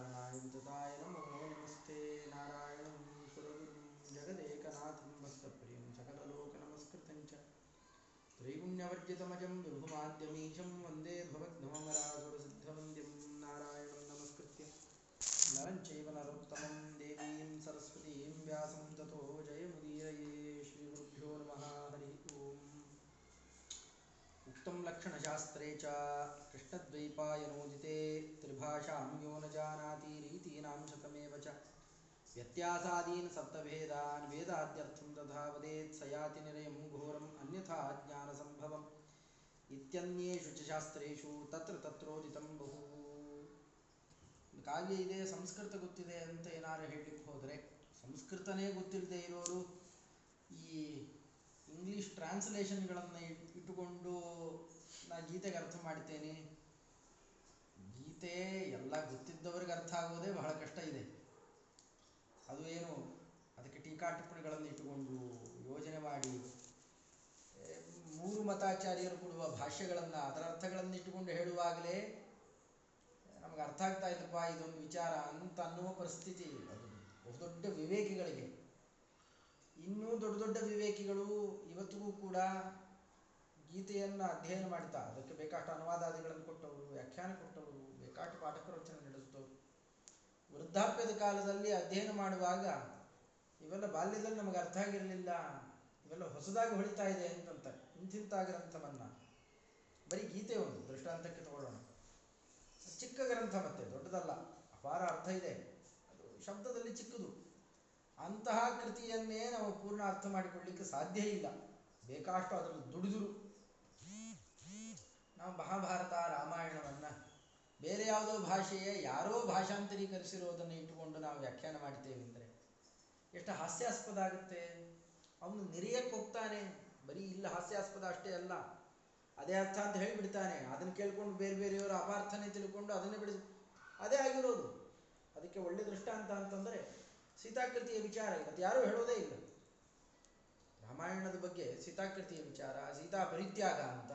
कारणाय वितताय नमो नमस्ते नारायणं सुरगुरुं जगदेकनाथं भक्तप्रियं सकललोकनमस्कृतं च। त्रैगुण्यवर्जितमजं विभुमाद्यमीशं वंदे भवद्भवमरासुरसिद्धवन्द्यं नारायणं नमस्कृत्य। नरं चैव नरोत्तमं देवीं सरस्वतीं व्यासं ततो जयमुदीरये श्रीगुरुभ्यो नमः। हरिः ओम्। उक्तं लक्षणशास्त्रे च कृष्णद्वैपायनोदिते त्रिभाषां यो न जानाति रीतीनां शतमेव च व्यत्यासादीन् सप्तभेदान् वेदाद्यर्थं तथा वदेत् स याति निरयं घोरम् अन्यथा ज्ञानसम्भवम् इत्यन्येषु च ಶಾಸ್ತ್ರೇಷು ತತ್ರ ತತ್ರೋದಿತಂ ಬಹು ಒಂದು ಕಾವ್ಯ ಇದೆ ಸಂಸ್ಕೃತ ಗೊತ್ತಿದೆ ಅಂತ ಏನಾರು ಹೇಳಲಿಕ್ಕೆ ಹೋದರೆ ಸಂಸ್ಕೃತನೇ ಗೊತ್ತಿಲ್ಲದೆ ಇರೋರು ಈ ಇಂಗ್ಲೀಷ್ ಟ್ರಾನ್ಸ್ಲೇಷನ್ಗಳನ್ನು ಇಟ್ಟುಕೊಂಡು ನಾ ಗೀತೆಗೆ ಅರ್ಥ ಮಾಡ್ತೇನೆ ಗೀತೆ ಎಲ್ಲ ಗೊತ್ತಿದ್ದವರಿಗೆ ಅರ್ಥ ಆಗೋದೇ ಬಹಳ ಕಷ್ಟ ಇದೆ. ಅದು ಏನು, ಅದಕ್ಕೆ ಟೀಕಾ ಟಿಪ್ಪಣಿಗಳನ್ನು ಇಟ್ಟುಕೊಂಡು ಯೋಜನೆ ಮಾಡಿ ಮೂರು ಮತಾಚಾರ್ಯರು ಕೊಡುವ ಭಾಷೆಗಳನ್ನು ಅದರ ಅರ್ಥಗಳನ್ನು ಇಟ್ಟುಕೊಂಡು ಹೇಳುವಾಗಲೇ ನಮಗೆ ಅರ್ಥ ಆಗ್ತಾ ಇದ್ದಪ್ಪ ಇದೊಂದು ವಿಚಾರ ಅಂತ ಅನ್ನುವ ಪರಿಸ್ಥಿತಿ. ಅದು ಬಹುದೊಡ್ಡ ವಿವೇಕಿಗಳಿಗೆ. ಇನ್ನೂ ದೊಡ್ಡ ದೊಡ್ಡ ವಿವೇಕಿಗಳು ಇವತ್ತಿಗೂ ಕೂಡ ಗೀತೆಯನ್ನು ಅಧ್ಯಯನ ಮಾಡ್ತಾ, ಅದಕ್ಕೆ ಬೇಕಾಷ್ಟು ಅನುವಾದಾದಿಗಳನ್ನು ಕೊಟ್ಟವರು, ವ್ಯಾಖ್ಯಾನ ಕೊಟ್ಟವರು ಬೇಕಾಷ್ಟು ಪಾಠ ಪ್ರವಚನ ನಡೆಸಿತು. ವೃದ್ಧಾಪ್ಯದ ಕಾಲದಲ್ಲಿ ಅಧ್ಯಯನ ಮಾಡುವಾಗ, ಇವೆಲ್ಲ ಬಾಲ್ಯದಲ್ಲಿ ನಮಗೆ ಅರ್ಥ ಆಗಿರಲಿಲ್ಲ. ಇವೆಲ್ಲ ಹೊಸದಾಗಿ ಹೊಳಿತಾ ಇದೆ ಅಂತಂತ ಇಂತಿಂಥ ಗ್ರಂಥವನ್ನ ಬರೀ ಗೀತೆ ಒಂದು, ದೃಷ್ಟಾಂತಕ್ಕೆ ತಗೊಳ್ಳೋಣ. ಚಿಕ್ಕ ಗ್ರಂಥ ಮತ್ತೆ, ದೊಡ್ಡದಲ್ಲ, ಅಪಾರ ಅರ್ಥ ಇದೆ. ಅದು ಶಬ್ದದಲ್ಲಿ ಚಿಕ್ಕದು. ಅಂತಹ ಕೃತಿಯನ್ನೇ ನಾವು ಪೂರ್ಣ ಅರ್ಥ ಮಾಡಿಕೊಳ್ಳಿಕ್ಕೆ ಸಾಧ್ಯ ಇಲ್ಲ. ಬೇಕಾಷ್ಟು ಅದರಲ್ಲಿ ದುಡಿದುರು. ನಾವು ಮಹಾಭಾರತ, ರಾಮಾಯಣವನ್ನು ಬೇರೆ ಯಾವುದೋ ಭಾಷೆಯ ಯಾರೋ ಭಾಷಾಂತರೀಕರಿಸಿರೋದನ್ನು ಇಟ್ಟುಕೊಂಡು ನಾವು ವ್ಯಾಖ್ಯಾನ ಮಾಡ್ತೇವೆ ಅಂದರೆ ಎಷ್ಟು ಹಾಸ್ಯಾಸ್ಪದ ಆಗುತ್ತೆ. ಅವನು ನಿರಿಯಕ್ಕೆ ಹೋಗ್ತಾನೆ. ಬರೀ ಇಲ್ಲ ಹಾಸ್ಯಾಸ್ಪದ ಅಷ್ಟೇ ಅಲ್ಲ. ಅದೇ ಅರ್ಥ ಅಂತ ಹೇಳಿಬಿಡ್ತಾನೆ. ಅದನ್ನು ಕೇಳ್ಕೊಂಡು ಬೇರೆ ಬೇರೆಯವರ ಅಪಾರ್ಥನೆ ತಿಳ್ಕೊಂಡು ಅದನ್ನೇ ಬಿಡಿಸ್, ಅದೇ ಆಗಿರೋದು. ಅದಕ್ಕೆ ಒಳ್ಳೆ ದೃಷ್ಟಾಂತ ಅಂತಂದರೆ ಸೀತಾಕೃತಿಯ ವಿಚಾರ. ಇವತ್ತು ಯಾರೂ ಹೇಳೋದೇ ಇಲ್ಲ. ರಾಮಾಯಣದ ಬಗ್ಗೆ ಸೀತಾಕೃತಿಯ ವಿಚಾರ, ಸೀತಾ ಪರಿತ್ಯಾಗ ಅಂತ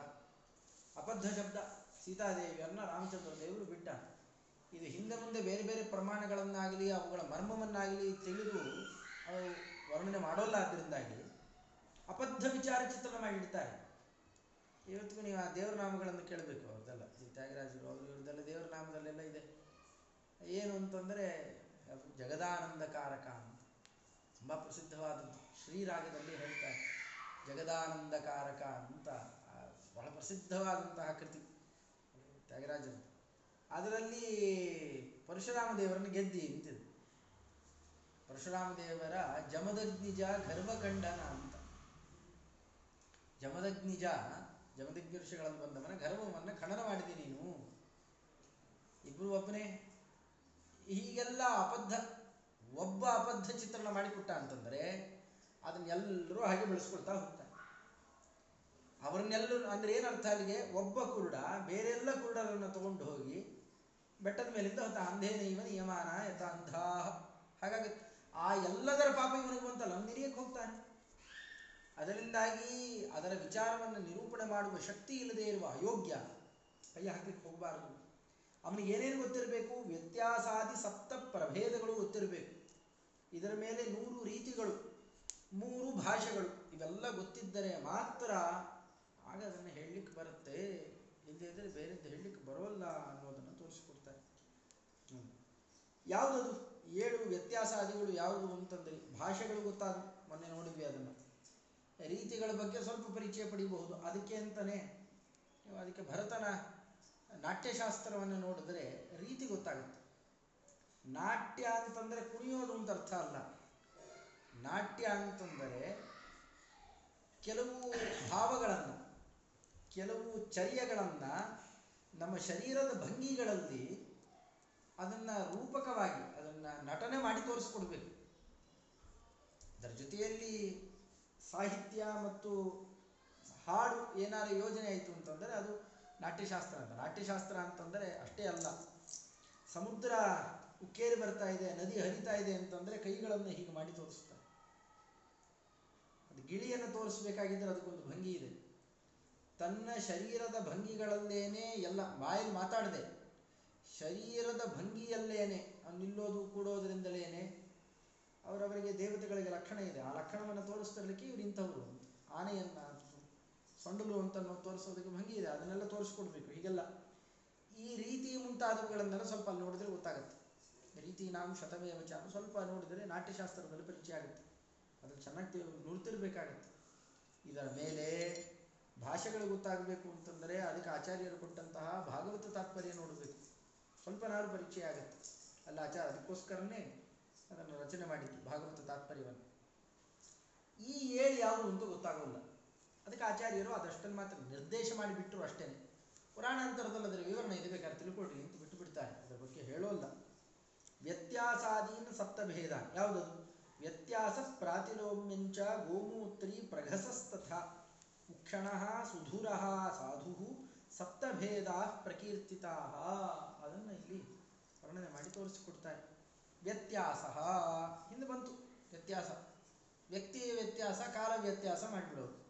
ಅಬದ್ಧ ಶಬ್ದ. ಸೀತಾದೇವಿಯನ್ನ ರಾಮಚಂದ್ರ ದೇವರು ಬಿಟ್ಟ. ಇದು ಹಿಂದೆ ಮುಂದೆ ಬೇರೆ ಬೇರೆ ಪ್ರಮಾಣಗಳನ್ನಾಗಲಿ, ಅವುಗಳ ಮರ್ಮವನ್ನಾಗಲಿ ತಿಳಿದು ಅವರು ವರ್ಣನೆ ಮಾಡೋಲ್ಲ ಆದ್ದರಿಂದಾಗಿ ಅಬದ್ಧ ವಿಚಾರ ಚಿತ್ರಣ ಮಾಡಿಡ್ತಾರೆ ಇವತ್ತಿಗೂ ನೀವು ಆ ದೇವರ ನಾಮಗಳನ್ನು ಕೇಳಬೇಕು ಅವ್ರದ್ದೆಲ್ಲ. ತ್ಯಾಗರಾಜರು ಅವರು ಇವ್ರದ್ದೆಲ್ಲ ದೇವರ ನಾಮದಲ್ಲೆಲ್ಲ ಇದೆ. ಏನು ಅಂತಂದರೆ ಜಗದಾನಂದಕಾರಕ ಅಂತ. ತುಂಬ ಪ್ರಸಿದ್ಧವಾದದ್ದು. ಶ್ರೀರಾಗದಲ್ಲಿ ಹೇಳ್ತಾರೆ. ಜಗದಾನಂದಕಾರಕ ಅಂತ ಬಹಳ ಪ್ರಸಿದ್ಧವಾದಂತಹ ಕೃತಿ. ತ್ಯಾಗರಾಜರು ಅದರಲ್ಲಿ ಪರಶುರಾಮ ದೇವರನ್ನು ಗೆದ್ದಿ ಅಂತಿದೆ ಪರಶುರಾಮ ದೇವರ ಜಮದಗ್ನಿಜ ಗರ್ಭಖಂಡನ ಅಂತ. ಜಮದಗ್ನಿಜ ಜಮದಗ್ನಿ ಋಷಿಗಳಲ್ಲಿ ಬಂದವನ ಗರ್ಭವನ್ನು ಖಂಡನ ಮಾಡಿದೆ ನೀನು. ಇಬ್ರು ಒಬ್ಬನೇ. ಹೀಗೆಲ್ಲ ಅಬದ್ಧ, ಒಬ್ಬ ಅಬದ್ಧ ಚಿತ್ರಣ ಮಾಡಿಕೊಟ್ಟ ಅಂತಂದರೆ ಅದನ್ನೆಲ್ಲರೂ ಹಾಗೆ ಬೆಳೆಸ್ಕೊಳ್ತಾ ಹೋಗ್ತಾರೆ. ಅವರನ್ನೆಲ್ಲರೂ ಅಂದ್ರೆ ಅರ್ಥ ಅಲ್ಲಿಗೆ? ಒಬ್ಬ ಕುರುಡ ಬೇರೆಲ್ಲ ಕುರುಡರನ್ನು ತಗೊಂಡು ಹೋಗಿ ಬೆಟ್ಟದ ಮೇಲಿಂದ ಹೊತ್ತ ಅಂಧೇನ ಇವ ನಿಯಮಾನ ಯಥ ಅಂಧ ಹಾಗಾಗಿ ಆ ಎಲ್ಲದರ ಪಾಪ ಇವನಿಗೆ ಬಂತಲ್ಲ ಲಂಬಿರಿಯಕ್ಕೆ ಹೋಗ್ತಾನೆ. ಅದರಿಂದಾಗಿ ಅದರ ವಿಚಾರವನ್ನು ನಿರೂಪಣೆ ಮಾಡುವ ಶಕ್ತಿ ಇಲ್ಲದೆ ಇರುವ ಅಯೋಗ್ಯ ಕೈ ಹಾಕ್ಲಿಕ್ಕೆ ಹೋಗಬಾರದು. ಅವನಿಗೆ ಏನೇನು ಗೊತ್ತಿರಬೇಕು? ವ್ಯತ್ಯಾಸಾದಿ ಸಪ್ತ ಪ್ರಭೇದಗಳು ಗೊತ್ತಿರಬೇಕು. ಇದರ ಮೇಲೆ ನೂರು ರೀತಿಗಳು, ಮೂರು ಭಾಷೆಗಳು ಇವೆಲ್ಲ ಗೊತ್ತಿದ್ದರೆ ಮಾತ್ರ ಆಗ ಅದನ್ನು ಹೇಳಲಿಕ್ಕೆ ಬರುತ್ತೆ. ಇಲ್ಲದಿದ್ದರೆ ಬೇರೆ ಹೇಳಲಿಕ್ಕೆ ಬರೋಲ್ಲ ಅನ್ನೋದನ್ನು ತೋರಿಸಿಕೊಡ್ತಾರೆ. ಯಾವುದದು? ಏಳು ವ್ಯತ್ಯಾಸಾದಿಗಳು ಯಾವುದು ಅಂತಂದರೆ ಭಾಷೆಗಳು ಗೊತ್ತಾದ. ಮೊನ್ನೆ ನೋಡಿದ್ವಿ ಅದನ್ನು. ರೀತಿಗಳ ಬಗ್ಗೆ ಸ್ವಲ್ಪ ಪರಿಚಯ ಪಡಿಬಹುದು. ಅದಕ್ಕೆ ಅಂತಲೇ ಅದಕ್ಕೆ ಭರತನ ನಾಟ್ಯಶಾಸ್ತ್ರವನ್ನು ನೋಡಿದ್ರೆ ರೀತಿ ಗೊತ್ತಾಗುತ್ತೆ. ನಾಟ್ಯ ಅಂತಂದರೆ ಕುಣಿಯೋದು ಅಂತ ಅರ್ಥ ಅಲ್ಲ. ನಾಟ್ಯ ಅಂತಂದರೆ ಕೆಲವು ಭಾವಗಳನ್ನು ಕೆಲವು ಚರ್ಯಗಳನ್ನು ನಮ್ಮ ಶರೀರದ ಭಂಗಿಗಳಲ್ಲಿ ಅದನ್ನು ರೂಪಕವಾಗಿ, ಅದನ್ನು ನಟನೆ ಮಾಡಿ ತೋರಿಸ್ಕೊಡ್ಬೇಕು. ಅದರ ಜೊತೆಯಲ್ಲಿ ಸಾಹಿತ್ಯ ಮತ್ತು ಹಾಡು ಏನಾದ್ರು ಯೋಜನೆ ಆಯಿತು ಅಂತಂದರೆ ಅದು ನಾಟ್ಯಶಾಸ್ತ್ರ ಅಂತ. ನಾಟ್ಯಶಾಸ್ತ್ರ ಅಂತಂದರೆ ಅಷ್ಟೇ ಅಲ್ಲ. ಸಮುದ್ರ ಉಕ್ಕೇರಿ ಬರ್ತಾ ಇದೆ, ನದಿ ಹರಿತಾ ಇದೆ ಅಂತಂದರೆ ಕೈಗಳನ್ನು ಹೀಗೆ ಮಾಡಿ ತೋರಿಸ್ತಾರೆ. ಅದು ಗಿಳಿಯನ್ನು ತೋರಿಸ್ಬೇಕಾಗಿದ್ದರೆ ಅದಕ್ಕೊಂದು ಭಂಗಿ ಇದೆ. ತನ್ನ ಶರೀರದ ಭಂಗಿಗಳಲ್ಲೇನೆ ಎಲ್ಲ ಬಾಯಲ್ಲಿ ಮಾತಾಡದೆ. ಶರೀರದ ಭಂಗಿಯಲ್ಲೇನೆ ನಿಲ್ಲೋದು, ಕೂಡೋದ್ರಿಂದಲೇನೆ ಅವರವರಿಗೆ ದೇವತೆಗಳಿಗೆ ಲಕ್ಷಣ ಇದೆ. ಆ ಲಕ್ಷಣವನ್ನು ತೋರಿಸ್ತಿರ್ಲಿಕ್ಕೆ ಇವ್ರು ಇಂಥವ್ರು. ಆನೆಯನ್ನ ಸೊಂಡಲು ಅಂತ ತೋರಿಸೋದಕ್ಕೆ ಭಂಗಿ ಇದೆ. ಅದನ್ನೆಲ್ಲ ತೋರಿಸ್ಕೊಡ್ಬೇಕು. ಹೀಗೆಲ್ಲ ಈ ರೀತಿ ಮುಂತಾದವುಗಳನ್ನೆಲ್ಲ ಸ್ವಲ್ಪ ಅಲ್ಲಿ ನೋಡಿದ್ರೆ ಗೊತ್ತಾಗುತ್ತೆ. ರೀತಿ ನಾವು ಶತಮೇ ವಿಚಾರ ಸ್ವಲ್ಪ ನೋಡಿದರೆ ನಾಟ್ಯಶಾಸ್ತ್ರದಲ್ಲಿ ಪರಿಚಯ ಆಗುತ್ತೆ. ಅದನ್ನು ಚೆನ್ನಾಗಿ ನುರಿತಿರ್ಬೇಕಾಗತ್ತೆ ಇದರ ಮೇಲೆ ಭಾಷೆಗಳು ಗೊತ್ತಾಗಬೇಕು ಅಂತಂದರೆ ಅದಕ್ಕೆ ಆಚಾರ್ಯರು ಕೊಟ್ಟಂತಹ ಭಾಗವತ ತಾತ್ಪರ್ಯ ನೋಡಬೇಕು. ಸ್ವಲ್ಪ ನಾರು ಪರಿಚಯ ಆಗುತ್ತೆ. ಅಲ್ಲ ಆಚಾರ ಅದಕ್ಕೋಸ್ಕರನೇ ಅದನ್ನು ರಚನೆ ಮಾಡಿದ್ದು ಭಾಗವತ ತಾತ್ಪರ್ಯವನ್ನು. ಈ ಏಳು ಯಾವುದು ಅಂತ ಗೊತ್ತಾಗೋಲ್ಲ. ಅದಕ್ಕೆ ಆಚಾರ್ಯರು ಅದಷ್ಟನ್ನು ಮಾತ್ರ ನಿರ್ದೇಶ ಮಾಡಿಬಿಟ್ಟರು ಅಷ್ಟೇ ಪುರಾಣಾಂತರದಲ್ಲಿ ಅದರ ವಿವರಣೆ ಇದೆ ಬೇಕಾದ್ರೆ ತಿಳ್ಕೊಳ್ರಿ ಅಂತ ಬಿಟ್ಟು ಬಿಡ್ತಾರೆ. ಅದರ ಬಗ್ಗೆ ಹೇಳೋಲ್ಲ. ವ್ಯತ್ಯಾಸಾದೀನ ಸಪ್ತಭೇದ. ಯಾವುದದು? ವ್ಯತ್ಯಾಸ ಪ್ರಾತಿಲೋಮ್ಯಂಚ ಗೋಮೂತ್ರಿ ಪ್ರಘಸಸ್ತಥ. ಉಕ್ಷಣ ಸುಧುರ, ಸಾಧು, ಸಪ್ತಭೇದ ಪ್ರಕೀರ್ತಿತಾ ಅದನ್ನು ಇಲ್ಲಿ ವರ್ಣನೆ ಮಾಡಿ ತೋರಿಸಿಕೊಡ್ತಾರೆ. ವ್ಯತ್ಯಾಸ ಹಿಂದೆ ಬಂತು. ವ್ಯತ್ಯಾಸ. ವ್ಯಕ್ತಿ ವ್ಯತ್ಯಾಸ, ಕಾಲ ವ್ಯತ್ಯಾಸ ಮಾಡಿಬಿಡೋದು.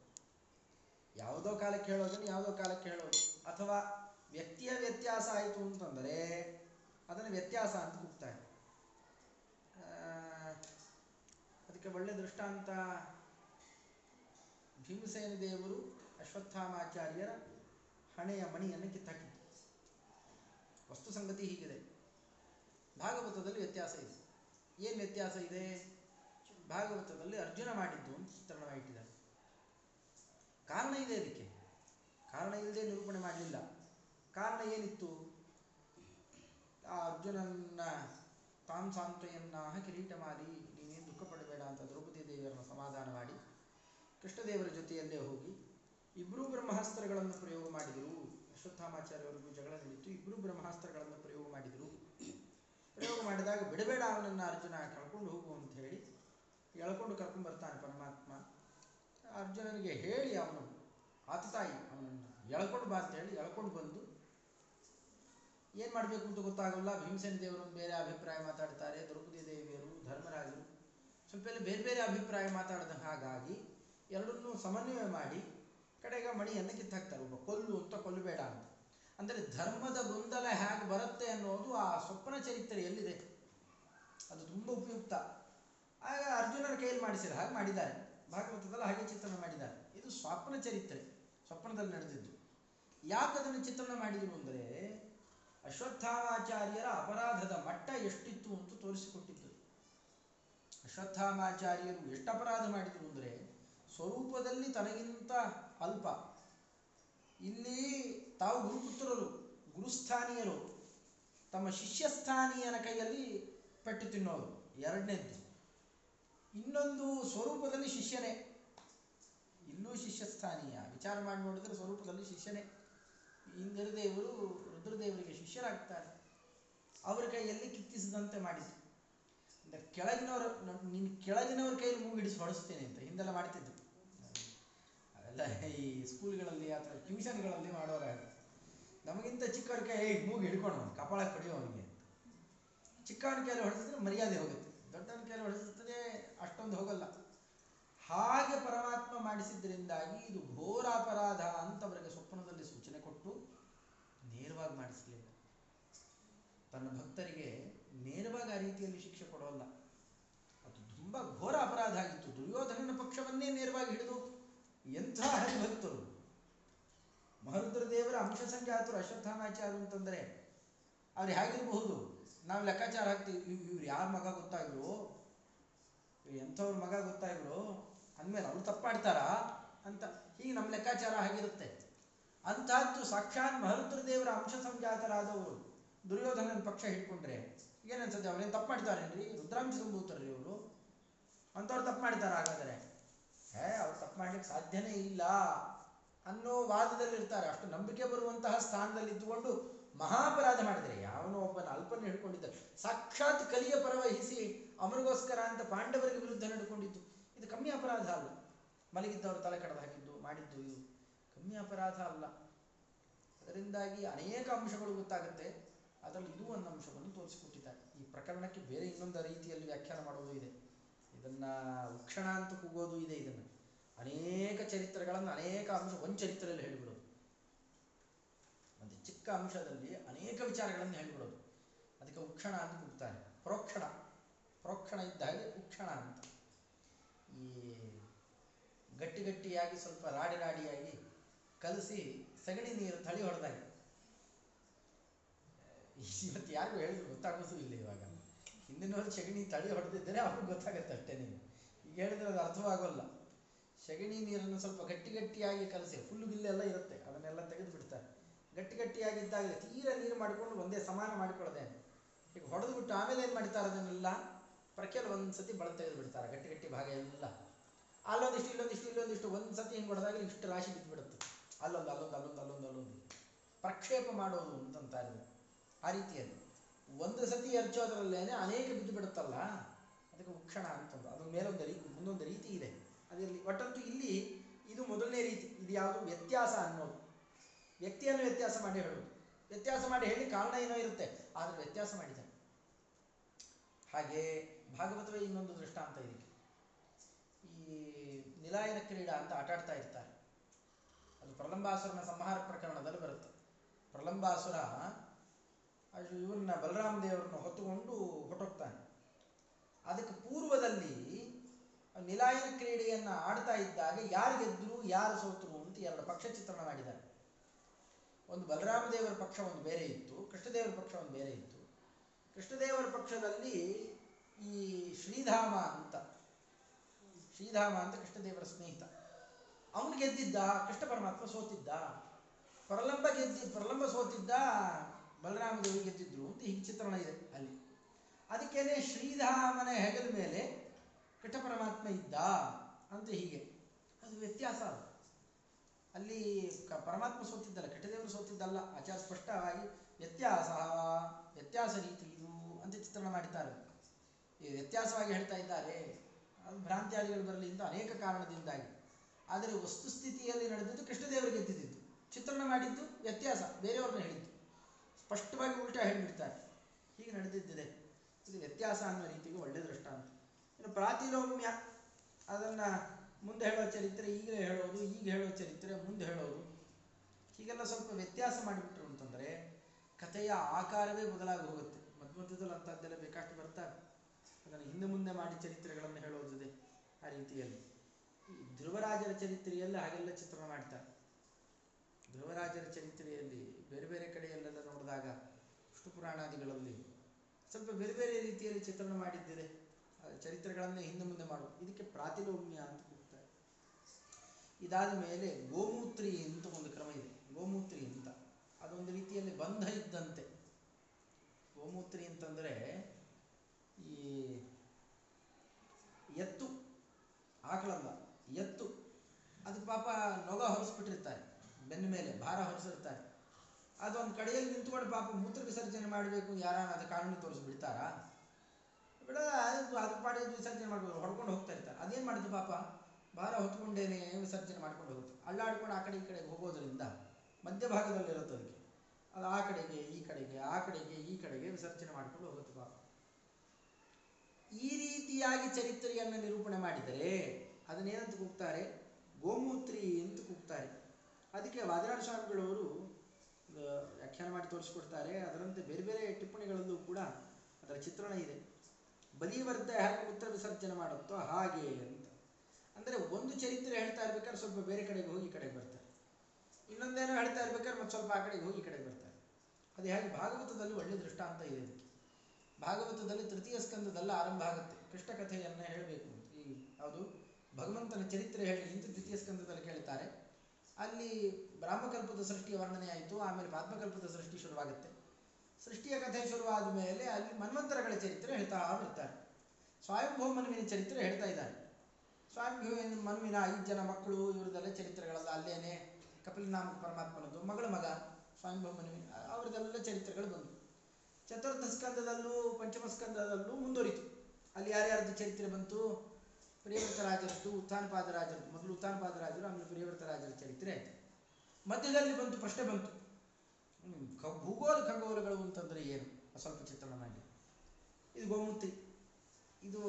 ಯಾವುದೋ ಕಾಲಕ್ಕೆ ಹೇಳೋದನ್ನು ಯಾವುದೋ ಕಾಲಕ್ಕೆ ಹೇಳೋದು. ಅಥವಾ ವ್ಯಕ್ತಿಯ ವ್ಯತ್ಯಾಸ ಆಯಿತು ಅಂತಂದರೆ ಅದನ್ನು ವ್ಯತ್ಯಾಸ ಅಂತ ಕೂಗ್ತಾರೆ. ಅದಕ್ಕೆ ಒಳ್ಳೆ ದೃಷ್ಟಾಂತ ಭೀಮಸೇನ ದೇವರು ಅಶ್ವತ್ಥಾಮಾಚಾರ್ಯರ ಹಣೆಯ ಮಣಿಯನ್ನು ಕಿತ್ತಾಕಿದ್ದು ವಸ್ತು ಸಂಗತಿ ಹೀಗಿದೆ. ಭಾಗವತದಲ್ಲಿ ವ್ಯತ್ಯಾಸ ಇದೆ. ಏನು ವ್ಯತ್ಯಾಸ ಇದೆ? ಭಾಗವತದಲ್ಲಿ ಅರ್ಜುನ ಮಾಡಿದ್ದು ಅಂತ ಚಿತ್ರಣವಾಗಿಟ್ಟಿದ್ದಾರೆ ಕಾರಣ ಇದೆ ಅದಕ್ಕೆ. ಕಾರಣ ಇಲ್ಲದೆ ನಿರೂಪಣೆ ಮಾಡಲಿಲ್ಲ. ಕಾರಣ ಏನಿತ್ತು? ಆ ಅರ್ಜುನನ್ನ ಸಾಂತ್ವಯನ್ನಾಹ ಕಿರೀಟ ಮಾಡಿ, ನೀನೇನು ದುಃಖ ಪಡಬೇಡ ಅಂತ ದ್ರೌಪದಿ ದೇವಿಯರನ್ನು ಸಮಾಧಾನ ಮಾಡಿ ಕೃಷ್ಣದೇವರ ಜೊತೆಯಲ್ಲೇ ಹೋಗಿ ಇಬ್ಬರೂ ಬ್ರಹ್ಮಾಸ್ತ್ರಗಳನ್ನು ಪ್ರಯೋಗ ಮಾಡಿದರು. ಅಶ್ವತ್ಥಾಮಾಚಾರ್ಯವರಿಗೂ ಜಗಳ ನಡೀತು. ಇಬ್ಬರೂ ಬ್ರಹ್ಮಾಸ್ತ್ರಗಳನ್ನು ಪ್ರಯೋಗ ಮಾಡಿದರು. ಪ್ರಯೋಗ ಮಾಡಿದಾಗ ಬಿಡಬೇಡ ಅವನನ್ನು ಅರ್ಜುನ ಕಳ್ಕೊಂಡು ಹೋಗು ಅಂತ ಹೇಳಿ ಎಳ್ಕೊಂಡು ಕರ್ಕೊಂಡು ಬರ್ತಾನೆ ಪರಮಾತ್ಮ. ಅರ್ಜುನನಿಗೆ ಹೇಳಿ ಅವನು ಆತತಾಯಿ ಅವನನ್ನು ಎಳ್ಕೊಂಡು ಬಾ ಅಂತ ಹೇಳಿ ಎಳ್ಕೊಂಡು ಬಂದು, ಏನು ಮಾಡಬೇಕು ಅಂತ ಗೊತ್ತಾಗಲ್ಲ. ಭೀಮಸೇನ ದೇವರು ಬೇರೆ ಅಭಿಪ್ರಾಯ ಮಾತಾಡ್ತಾರೆ. ದ್ರೌಪದಿ ದೇವಿಯರು, ಧರ್ಮರಾಜರು, ಸ್ವಲ್ಪ ಎಲ್ಲ ಬೇರೆ ಬೇರೆ ಅಭಿಪ್ರಾಯ ಮಾತಾಡಿದ ಹಾಗಾಗಿ ಎರಡನ್ನೂ ಸಮನ್ವಯ ಮಾಡಿ ಕಡೆಗೆ ಮಣಿಯನ್ನು ಕಿತ್ತಾಕ್ತಾರೆ? ಒಬ್ಬ ಕೊಲ್ಲು ಅಂತ ಕೊಲ್ಲಬೇಡ ಅಂತ. ಅಂದರೆ ಧರ್ಮದ ಗೊಂದಲ ಹೇಗೆ ಬರುತ್ತೆ ಅನ್ನೋದು ಆ ಸ್ವಪ್ನ ಚರಿತ್ರೆಯಲ್ಲಿದೆ ಅದು ತುಂಬ ಉಪಯುಕ್ತ. ಆಗ ಅರ್ಜುನನ ಕೈಯಲ್ಲಿ ಮಾಡಿಸಿದ ಹಾಗೆ ಮಾಡಿದ್ದಾರೆ. ಭಾಗವತದಲ್ಲಿ ಹಾಗೆ ಚಿತ್ರಣ ಮಾಡಿದ್ದಾರೆ. ಇದು ಸ್ವಪ್ನ ಚರಿತ್ರೆ, ಸ್ವಪ್ನದಲ್ಲಿ ನಡೆದಿದ್ದು. ಯಾಕೆ ಅದನ್ನು ಚಿತ್ರಣ ಮಾಡಿದರು ಅಂದರೆ ಅಶ್ವತ್ಥಾಮಾಚಾರ್ಯರ ಅಪರಾಧದ ಮಟ್ಟ ಎಷ್ಟಿತ್ತು ಅಂತ ತೋರಿಸಿಕೊಟ್ಟಿದ್ದು. ಅಶ್ವತ್ಥಾಮಾಚಾರ್ಯರು ಎಷ್ಟು ಅಪರಾಧ ಮಾಡಿದರು ಅಂದರೆ ಸ್ವರೂಪದಲ್ಲಿ ತನಗಿಂತ ಅಲ್ಪ. ಇಲ್ಲಿ ತಾವು ಗುರುಪುತ್ರರು, ಗುರುಸ್ಥಾನೀಯರು. ತಮ್ಮ ಶಿಷ್ಯಸ್ಥಾನೀಯನ ಕೈಯಲ್ಲಿ ಪೆಟ್ಟು ತಿನ್ನೋರು, ಎರಡನೇದ್ದು. ಇನ್ನೊಂದು ಸ್ವರೂಪದಲ್ಲಿ ಶಿಷ್ಯನೇ. ಇಲ್ಲೂ ಶಿಷ್ಯಸ್ಥಾನೀಯ. ವಿಚಾರ ಮಾಡಿ ನೋಡಿದ್ರೆ ಸ್ವರೂಪದಲ್ಲಿ ಶಿಷ್ಯನೇ. ಇಂದ್ರದೇವರು, ರುದ್ರದೇವರಿಗೆ ಶಿಷ್ಯರಾಗ್ತಾರೆ. ಅವರ ಕೈಯಲ್ಲಿ ಕಿತ್ತಿಸಿದಂತೆ ಮಾಡಿದ್ರು. ಕೆಳಗಿನವರು ನಿನ್ನ ಕೆಳಗಿನವ್ರ ಕೈಯಲ್ಲಿ ಮೂಗಿಡಿಸಿ ಹೊಡೆಸ್ತೇನೆ ಅಂತ ಹಿಂದೆಲ್ಲ ಮಾಡ್ತಿದ್ರು. ಈ ಸ್ಕೂಲ್ಗಳಲ್ಲಿ ಅಥವಾ ಟ್ಯೂಷನ್ಗಳಲ್ಲಿ ಮಾಡೋರಾಗುತ್ತೆ ನಮಗಿಂತ ಚಿಕ್ಕವನಿಗೆ ಏಯ್, ಮೂಗು ಹಿಡ್ಕೊಂಡು ಕಪಾಳ ಕಡಿಯೋ ಅವನಿಗೆ ಚಿಕ್ಕವನ ಕೈಯಲ್ಲಿ ಹೊಡೆಸಿದ್ರೆ ಮರ್ಯಾದೆ ಹೋಗುತ್ತೆ. ದೊಡ್ಡವನ ಕೈಯಲ್ಲಿ ಹೊಡೆಸಿದ್ರೆ ಅಷ್ಟೊಂದು ಹೋಗಲ್ಲ. ಹಾಗೆ ಪರಮಾತ್ಮ ಮಾಡಿಸಿದ್ರಿಂದಾಗಿ ಇದು ಘೋರ ಅಪರಾಧ ಅಂತ ಅವರಿಗೆ ಸ್ವಪ್ನದಲ್ಲಿ ಸೂಚನೆ ಕೊಟ್ಟು ನೇರವಾಗಿ ಮಾಡಿಸಲಿಲ್ಲ. ತನ್ನ ಭಕ್ತರಿಗೆ ನೇರವಾಗಿ ಆ ರೀತಿಯಲ್ಲಿ ಶಿಕ್ಷೆ ಕೊಡೋಲ್ಲ. ಅದು ತುಂಬ ಘೋರ ಅಪರಾಧ ಆಗಿತ್ತು. ದುರ್ಯೋಧನನ ಪಕ್ಷವನ್ನೇ ನೇರವಾಗಿ ಹಿಡಿದು ಎಂಥ ಹರಿಭಕ್ತರು ಮಹರುದ್ರ ದೇವರ ಅಂಶ ಸಂಜಾತರು ಅಶ್ವತ್ಥಾಮಾಚಾರ್ಯ ಅಂತಂದರೆ ಅವ್ರು ಹೇಗಿರಬಹುದು? ನಾವು ಲೆಕ್ಕಾಚಾರ ಹಾಕ್ತೀವಿ. ಇವ್ ಇವ್ರು ಯಾರ ಮಗ ಗೊತ್ತಾಗ್ರು? ಎಂಥವ್ರ ಮಗ ಗೊತ್ತಾಗ್ರು? ಅಂದಮೇಲೆ ಅವ್ರು ತಪ್ಪಾಡ್ತಾರಾ ಅಂತ. ಹೀಗೆ ನಮ್ಮ ಲೆಕ್ಕಾಚಾರ ಆಗಿರುತ್ತೆ ಅಂತಹದ್ದು ಸಾಕ್ಷಾತ್ ಮಹರುದ್ರ ದೇವರ ಅಂಶ ಸಂಜಾತರಾದವರು ದುರ್ಯೋಧನನ ಪಕ್ಷ ಹಿಡ್ಕೊಂಡ್ರೆ ಏನನ್ಸುತ್ತೆ ಅವ್ರೇನು ತಪ್ಪು ಮಾಡ್ತಾರೇನ್ರಿ ರುದ್ರಾಂಶ ಸಂಭೂತರ್ರಿ ಇವರು. ಅಂಥವ್ರು ತಪ್ಪು ಮಾಡ್ತಾರ ಹಾಗಾದರೆ? ಏ ಅವ್ರು ತಪ್ಪು ಮಾಡ್ಲಿಕ್ಕೆ ಸಾಧ್ಯನೇ ಇಲ್ಲ. ಅನ್ನೋ ವಾದದಲ್ಲಿ ಇರ್ತಾರೆ ಅಷ್ಟು ನಂಬಿಕೆ ಬರುವಂತಹ ಸ್ಥಾನದಲ್ಲಿ ಇದ್ದುಕೊಂಡು ಮಹಾಪರಾಧ ಮಾಡಿದರೆ ಯಾವನೋ ಒಬ್ಬನ ಅಲ್ಪನ ಹಿಡ್ಕೊಂಡಿದ್ದ. ಸಾಕ್ಷಾತ್ ಕಲಿಯ ಪರವಹಿಸಿ ಅವನಿಗೋಸ್ಕರ ಅಂತ ಪಾಂಡವರಿಗೆ ವಿರುದ್ಧ ನಡ್ಕೊಂಡಿದ್ದು ಇದು ಕಮ್ಮಿ ಅಪರಾಧ ಅಲ್ಲ. ಮಲಗಿದ್ದವರು ತಲೆ ಕಡದ ಹಾಕಿದ್ದು, ಮಾಡಿದ್ದು ಇದು. ಕಮ್ಮಿ ಅಪರಾಧ ಅಲ್ಲ. ಅದರಿಂದಾಗಿ ಅನೇಕ ಅಂಶಗಳು ಗೊತ್ತಾಗುತ್ತೆ. ಅದರಲ್ಲಿ ಇದು ಒಂದು ಅಂಶವನ್ನು ತೋರಿಸಿಕೊಟ್ಟಿದ್ದಾರೆ. ಈ ಪ್ರಕರಣಕ್ಕೆ ಬೇರೆ ಇನ್ನೊಂದು ರೀತಿಯಲ್ಲಿ ವ್ಯಾಖ್ಯಾನ ಮಾಡುವುದು ಇದೆ. ಇದನ್ನ ಉಕ್ಷಣ ಅಂತ ಕೂಗೋದು ಇದೆ ಇದನ್ನು. ಅನೇಕ ಚರಿತ್ರೆಗಳನ್ನು, ಅನೇಕ ಅಂಶ, ಒಂದು ಚರಿತ್ರೆಯಲ್ಲಿ ಹೇಳಿಬಿಡೋದು. ಒಂದು ಚಿಕ್ಕ ಅಂಶದಲ್ಲಿ ಅನೇಕ ವಿಚಾರಗಳನ್ನು ಹೇಳಿಬಿಡೋದು. ಅದಕ್ಕೆ ಉಕ್ಷಣ ಅಂತ ಕೂಗ್ತಾರೆ. ಪ್ರೋಕ್ಷಣ. ಪ್ರೋಕ್ಷಣ ಇದ್ದ ಹಾಗೆ ಉಕ್ಷಣ ಅಂತ. ಈ ಗಟ್ಟಿ ಗಟ್ಟಿಯಾಗಿ, ಸ್ವಲ್ಪ ರಾಡಿ ರಾಡಿಯಾಗಿ ಕಲಸಿ ಸಗಣಿ ನೀರು ತಳಿ ಹೊಡೆದಾಗೆ. ಇವತ್ತು ಯಾರಿಗೂ ಹೇಳಿದ್ರು ಗೊತ್ತಾಗೋದು ಇಲ್ಲ ಇವಾಗ. ಹಿಂದಿನವರು ಸಗಣಿ ತಳಿ ಹೊಡೆದಿದ್ದರೆ ಅವ್ರಿಗೆ ಗೊತ್ತಾಗತ್ತೆ ಅಷ್ಟೇ ನೀವು ಈಗ ಹೇಳಿದ್ರೆ ಅದು ಅರ್ಥವಾಗೋಲ್ಲ. ಸಗಣಿ ನೀರನ್ನು ಸ್ವಲ್ಪ ಗಟ್ಟಿ ಗಟ್ಟಿಯಾಗಿ ಕಲಸಿ ಫುಲ್ಲು ಗಿಲ್ಲೆಲ್ಲ ಇರುತ್ತೆ, ಅದನ್ನೆಲ್ಲ ತೆಗೆದು ಬಿಡ್ತಾರೆ. ಗಟ್ಟಿ ಗಟ್ಟಿಯಾಗಿದ್ದಾಗಲೇ ತೀರ ನೀರು ಮಾಡಿಕೊಂಡು ಒಂದೇ ಸಮಾನ ಮಾಡಿಕೊಳ್ಳದೆ. ಈಗ ಹೊಡೆದು ಬಿಟ್ಟು ಆಮೇಲೆ ಏನು ಮಾಡ್ತಾರೆ ಅದನ್ನೆಲ್ಲ? ಪ್ರಕೆಲ್ ಒಂದು ಸತಿ ಬಳ ತೆಗೆದು ಬಿಡ್ತಾರೆ, ಗಟ್ಟಿ ಗಟ್ಟಿ ಭಾಗ ಎಲ್ಲ. ಅಲ್ಲೊಂದಿಷ್ಟು, ಇಲ್ಲೊಂದಿಷ್ಟು ಇಲ್ಲೊಂದಿಷ್ಟು ಒಂದು ಸತಿ ಹಿಂಗೆ ಹೊಡೆದಾಗ ಇಷ್ಟು ರಾಶಿ ಬಿದ್ದುಬಿಡುತ್ತೆ ಅಲ್ಲೊಂದು ಅಲ್ಲೊಂದು ಅಲ್ಲೊಂದು ಅಲ್ಲೊಂದು ಅಲ್ಲೊಂದು. ಪ್ರಕ್ಷೇಪ ಮಾಡೋದು ಅಂತಂತಾರೆ ಆ ರೀತಿಯಲ್ಲಿ. ಒಂದು ಸತಿ ಹಚ್ಚೋದ್ರಲ್ಲೇನೆ ಅನೇಕ ಬಿದ್ದು ಬಿಡುತ್ತಲ್ಲ? ಅದಕ್ಕೆ ಉಕ್ಷಣ ಅಂತಂದು ಅದು ಮೇಲೊಂದು ರೀತಿ, ಮುಂದೊಂದು ರೀತಿ ಇದೆ. ಅದಿರಲಿ ಒಟ್ಟಂತೂ ಇಲ್ಲಿ ಇದು ಮೊದಲನೇ ರೀತಿ, ಇದು ಯಾವುದು? ವ್ಯತ್ಯಾಸ ಅನ್ನೋದು. ವ್ಯಕ್ತಿಯನ್ನು ವ್ಯತ್ಯಾಸ ಮಾಡಿ ಹೇಳೋದು. ವ್ಯತ್ಯಾಸ ಮಾಡಿ ಹೇಳಿ ಕಾರಣ ಏನೋ ಇರುತ್ತೆ, ಆದರೆ ವ್ಯತ್ಯಾಸ ಮಾಡಿದ್ದಾನೆ. ಹಾಗೆ ಭಾಗವತವೇ ಇನ್ನೊಂದು ದೃಷ್ಟಾಂತ ಇದಕ್ಕೆ ಈ ನಿಲಾಯನ ಕ್ರೀಡಾ ಅಂತ ಆಟಾಡ್ತಾ ಇರ್ತಾರೆ. ಅದು ಪ್ರಲಂಬಾಸುರನ ಸಂಹಾರ ಪ್ರಕರಣದಲ್ಲಿ ಬರುತ್ತೆ. ಪ್ರಲಂಬಾಸುರ ಅದು ಇವನ್ನ ಬಲರಾಮ ದೇವರನ್ನು ಹೊತ್ತುಕೊಂಡು ಹೊರಟೋಗ್ತಾನೆ. ಅದಕ್ಕೆ ಪೂರ್ವದಲ್ಲಿ ನಿಲಾಯನ ಕ್ರೀಡೆಯನ್ನು ಆಡ್ತಾ ಇದ್ದಾಗ ಯಾರು ಗೆದ್ರು, ಯಾರು ಸೋತರು ಅಂತ ಎರಡು ಪಕ್ಷ ಚಿತ್ರಣ ಮಾಡಿದ್ದಾರೆ ಒಂದು ಬಲರಾಮ ದೇವರ ಪಕ್ಷ ಒಂದು ಬೇರೆ ಇತ್ತು, ಕೃಷ್ಣದೇವರ ಪಕ್ಷ ಒಂದು ಬೇರೆ ಇತ್ತು. ಕೃಷ್ಣದೇವರ ಪಕ್ಷದಲ್ಲಿ ಈ ಶ್ರೀಧಾಮ ಅಂತ ಶ್ರೀಧಾಮ ಅಂತ ಕೃಷ್ಣದೇವರ ಸ್ನೇಹಿತ. ಅವನು ಗೆದ್ದಿದ್ದ, ಕೃಷ್ಣ ಪರಮಾತ್ಮ ಸೋತಿದ್ದ. ಪ್ರಲಂಬ ಗೆದ್ದಿ, ಪ್ರಲಂಬ ಸೋತಿದ್ದ ಬಲರಾಮ ದೇವಿ ಗೆದ್ದಿದ್ರು ಅಂತ ಹೀಗೆ ಚಿತ್ರಣ ಇದೆ ಅಲ್ಲಿ. ಅದಕ್ಕೇನೆ ಶ್ರೀಧಾಮನ ಹೆಗಲ ಮೇಲೆ ಕಟ್ಟ ಪರಮಾತ್ಮ ಇದ್ದ ಅಂತ ಹೀಗೆ. ಅದು ವ್ಯತ್ಯಾಸ ಅದು. ಅಲ್ಲಿ ಪರಮಾತ್ಮ ಸೋತಿದ್ದಲ್ಲ ಕಟ್ಟದೇವರು ಸೋತಿದ್ದಲ್ಲ, ಆಚಾರ ಸ್ಪಷ್ಟವಾಗಿ ವ್ಯತ್ಯಾಸ ವ್ಯತ್ಯಾಸ ರೀತಿ ಇದು ಅಂತ ಚಿತ್ರಣ ಮಾಡಿದ್ದಾರೆ. ಈ ವ್ಯತ್ಯಾಸವಾಗಿ ಹೇಳ್ತಾ ಇದ್ದಾರೆ. ಅದು ಭ್ರಾಂತ್ಯಾದಿಗಳು ಅನೇಕ ಕಾರಣದಿಂದಾಗಿ. ಆದರೆ ವಸ್ತುಸ್ಥಿತಿಯಲ್ಲಿ ನಡೆದಿದ್ದು ಕೃಷ್ಣದೇವರಿಗೆ ಗೆದ್ದಿದ್ದು. ಚಿತ್ರಣ ಮಾಡಿದ್ದು ವ್ಯತ್ಯಾಸ, ಬೇರೆಯವ್ರನ್ನ ಹೇಳಿದ್ದು. ಸ್ಪಷ್ಟವಾಗಿ ಉಲ್ಟಾ ಹೇಳಿಬಿಡ್ತಾರೆ. ಹೀಗೆ ನಡೆದಿದ್ದಿದೆ. ಇದು ವ್ಯತ್ಯಾಸ ಅನ್ನೋ ರೀತಿಗೆ ಒಳ್ಳೆ ದೃಷ್ಟಾಂತ ಇನ್ನು ಪ್ರಾತಿಲೋಮ್ಯ ಅದನ್ನು ಮುಂದೆ ಹೇಳೋ ಚರಿತ್ರೆ ಈಗಲೇ ಹೇಳೋದು, ಈಗ ಹೇಳೋ ಚರಿತ್ರೆ ಮುಂದೆ ಹೇಳೋದು. ಹೀಗೆಲ್ಲ ಸ್ವಲ್ಪ ವ್ಯತ್ಯಾಸ ಮಾಡಿಬಿಟ್ರು ಅಂತಂದರೆ ಕಥೆಯ ಆಕಾರವೇ ಬದಲಾಗಿ ಹೋಗುತ್ತೆ. ಮಧ್ಯ ಮಧ್ಯದಲ್ಲಿ ಅಂಥದ್ದೆಲ್ಲ ಬೇಕಾಷ್ಟು ಬರ್ತಾರೆ. ಅದನ್ನು ಹಿಂದೆ ಮುಂದೆ ಮಾಡಿ ಚರಿತ್ರೆಗಳನ್ನು ಹೇಳೋದಿದೆ ಆ ರೀತಿಯಲ್ಲಿ. ಧ್ರುವರಾಜರ ಚರಿತ್ರೆಯಲ್ಲಿ ಹಾಗೆಲ್ಲ ಚಿತ್ರಣ ಮಾಡ್ತಾರೆ. ಧ್ರುವರಾಜರ ಚರಿತ್ರೆಯಲ್ಲಿ ಬೇರೆ ಬೇರೆ ಕಡೆಯಲ್ಲೆಲ್ಲ ನೋಡಿದಾಗ ವಿಷ್ಣು ಪುರಾಣಾದಿಗಳಲ್ಲಿ ಸ್ವಲ್ಪ ಬೇರೆ ಬೇರೆ ರೀತಿಯಲ್ಲಿ ಚಿತ್ರಣ ಮಾಡಿದ್ದಿದೆ ಚರಿತ್ರೆಗಳನ್ನೇ ಹಿಂದೆ ಮುಂದೆ ಮಾಡುವ ಇದಕ್ಕೆ ಪ್ರಾತಿಲೋಮ್ಯ ಅಂತ ಕೂಗ್ತಾರೆ ಇದಾದ ಮೇಲೆ ಗೋಮೂತ್ರಿ ಅಂತ ಒಂದು ಕ್ರಮ ಇದೆ. ಗೋಮೂತ್ರಿ ಅಂತ. ಅದೊಂದು ರೀತಿಯಲ್ಲಿ ಬಂಧ ಇದ್ದಂತೆ. ಗೋಮೂತ್ರಿ ಅಂತಂದರೆ ಈ ಎತ್ತು. ಆಕಳಲ್ಲ. ಎತ್ತು. ಅದಕ್ಕೆ ಪಾಪ ನೊಗ ಹೊರಿಸ್ಬಿಟ್ಟಿರ್ತಾರೆ. ಬೆನ್ನ ಮೇಲೆ ಭಾರ ಹೊರಿಸಿರ್ತಾರೆ. ಅದೊಂದು ಕಡೆಯಲ್ಲಿ ನಿಂತ್ಕೊಂಡು ಪಾಪ ಮೂತ್ರ ವಿಸರ್ಜನೆ ಮಾಡಬೇಕು ಯಾರು ಅದು ಕಾನೂನು ತೋರಿಸ್ಬಿಡ್ತಾರಾ ಬಿಡ, ಅದು ಪಾಡಿ ವಿಸರ್ಜನೆ ಮಾಡ್ಬೋದು ಹೊಡ್ಕೊಂಡು ಹೋಗ್ತಾ ಇರ್ತಾರೆ. ಅದೇನು ಮಾಡಿದ್ದು ಪಾಪ? ಭಾರ ಹೊತ್ಕೊಂಡೇನೆ ವಿಸರ್ಜನೆ ಮಾಡ್ಕೊಂಡು ಹೋಗುತ್ತೆ ಅಲ್ಲಾಡ್ಕೊಂಡು ಆ ಕಡೆ ಈ ಕಡೆಗೆ ಹೋಗೋದ್ರಿಂದ ಮಧ್ಯಭಾಗದಲ್ಲಿ ಇರುತ್ತೆ ಅದಕ್ಕೆ. ಅದು ಆ ಕಡೆಗೆ, ಈ ಕಡೆಗೆ, ಆ ಕಡೆಗೆ, ಈ ಕಡೆಗೆ ವಿಸರ್ಜನೆ ಮಾಡ್ಕೊಂಡು ಹೋಗುತ್ತೆ ಪಾಪ. ಈ ರೀತಿಯಾಗಿ ಚರಿತ್ರೆಯನ್ನು ನಿರೂಪಣೆ ಮಾಡಿದರೆ ಅದನ್ನೇನಂತ ಕೂಗ್ತಾರೆ? ಗೋಮೂತ್ರಿ ಅಂತ ಕೂಗ್ತಾರೆ. ಅದಕ್ಕೆ ವಾದಿರಾಜ ಸ್ವಾಮಿಗಳವರು ವ್ಯಾಖ್ಯಾನ ಮಾಡಿ ತೋರಿಸ್ಕೊಡ್ತಾರೆ. ಅದರಂತೆ ಬೇರೆ ಬೇರೆ ಟಿಪ್ಪಣಿಗಳಲ್ಲೂ ಕೂಡ ಅದರ ಚಿತ್ರಣ ಇದೆ. ಬಲಿವರ್ಧ ಹೇಗೆ ಮೂತ್ರ ವಿಸರ್ಜನೆ ಮಾಡುತ್ತೋ ಹಾಗೆ ಅಂತ. ಅಂದರೆ ಒಂದು ಚರಿತ್ರೆ ಹೇಳ್ತಾ ಇರ್ಬೇಕಾದ್ರೆ ಸ್ವಲ್ಪ ಬೇರೆ ಕಡೆಗೆ ಹೋಗಿ ಈ ಕಡೆಗೆ ಬರ್ತಾರೆ. ಇನ್ನೊಂದೇನೋ ಹೇಳ್ತಾ ಇರ್ಬೇಕಾದ್ರೆ ಮತ್ತೆ ಸ್ವಲ್ಪ ಆ ಕಡೆಗೆ ಹೋಗಿ ಈ ಕಡೆಗೆ ಬರ್ತಾರೆ. ಅದು ಹೇಗೆ ಭಾಗವತದಲ್ಲಿ ಒಳ್ಳೆ ದೃಷ್ಟಾಂತ ಇದೆ ಭಾಗವತದಲ್ಲಿ ತೃತೀಯ ಸ್ಕಂದದಲ್ಲ ಆರಂಭ ಆಗುತ್ತೆ. ಕೃಷ್ಣ ಕಥೆಯನ್ನು ಹೇಳಬೇಕು ಈ ಯಾವುದು ಭಗವಂತನ ಚರಿತ್ರೆ ಹೇಳಿ ಇಂದು ದ್ವಿತೀಯ ಸ್ಕಂದದಲ್ಲಿ ಕೇಳ್ತಾರೆ. ಅಲ್ಲಿ ಬ್ರಾಹ್ಮಕಲ್ಪದ ಸೃಷ್ಟಿಯ ವರ್ಣನೆ ಆಯಿತು, ಆಮೇಲೆ ಪಾದ್ಮಕಲ್ಪದ ಸೃಷ್ಟಿ ಶುರುವಾಗುತ್ತೆ. ಸೃಷ್ಟಿಯ ಕಥೆ ಶುರುವಾದ ಮೇಲೆ ಅಲ್ಲಿ ಮನ್ವಂತರಗಳ ಚರಿತ್ರೆ ಹೇಳ್ತಾ ಇರ್ತಾರೆ. ಸ್ವಯಂಭೂ ಮನುವಿನ ಚರಿತ್ರೆ ಹೇಳ್ತಾ ಇದ್ದಾರೆ. ಸ್ವಯಂಭೂ ಮನುವಿನ ಐದು ಜನ ಮಕ್ಕಳು ಇವ್ರದೆಲ್ಲ ಚರಿತ್ರೆಗಳೆಲ್ಲ, ಅಲ್ಲೇನೆ ಕಪಿಲನಾಮ ಪರಮಾತ್ಮನದು, ಮಗಳ ಮಗ, ಸ್ವಯಂಭೂ ಮನುವಿನ, ಅವ್ರದ್ದೆಲ್ಲ ಚರಿತ್ರೆಗಳು ಬಂತು ಚತುರ್ಥ ಸ್ಕಂದದಲ್ಲೂ, ಪಂಚಮ ಸ್ಕಂದದಲ್ಲೂ ಮುಂದುವರಿತು. ಅಲ್ಲಿ ಯಾರ್ಯಾರ್ದು ಚರಿತ್ರೆ ಬಂತು? ಪ್ರಿಯವ್ರತ ಉತ್ಥಾನಪಾದರಾಜರದ್ದು ಉತ್ಥಾನಪಾದ ರಾಜರದ್ದು ಮೊದಲು ಉತ್ಥಾನಪಾದ ರಾಜರು, ಆಮೇಲೆ ಪ್ರಿಯವ್ರತರಾಜರ ಚರಿತ್ರೆ ಆಯಿತು. ಮಧ್ಯದಲ್ಲಿ ಬಂತು, ಪ್ರಶ್ನೆ ಬಂತು. ಭೂಗೋಲ ಖಗೋಲಗಳು ಅಂತಂದ್ರೆ ಏನು? ಸ್ವಲ್ಪ ಚಿತ್ರಣ ಮಾಡಿ. ಇದು ಗೋಮೂತ್ರಿ. ಇದು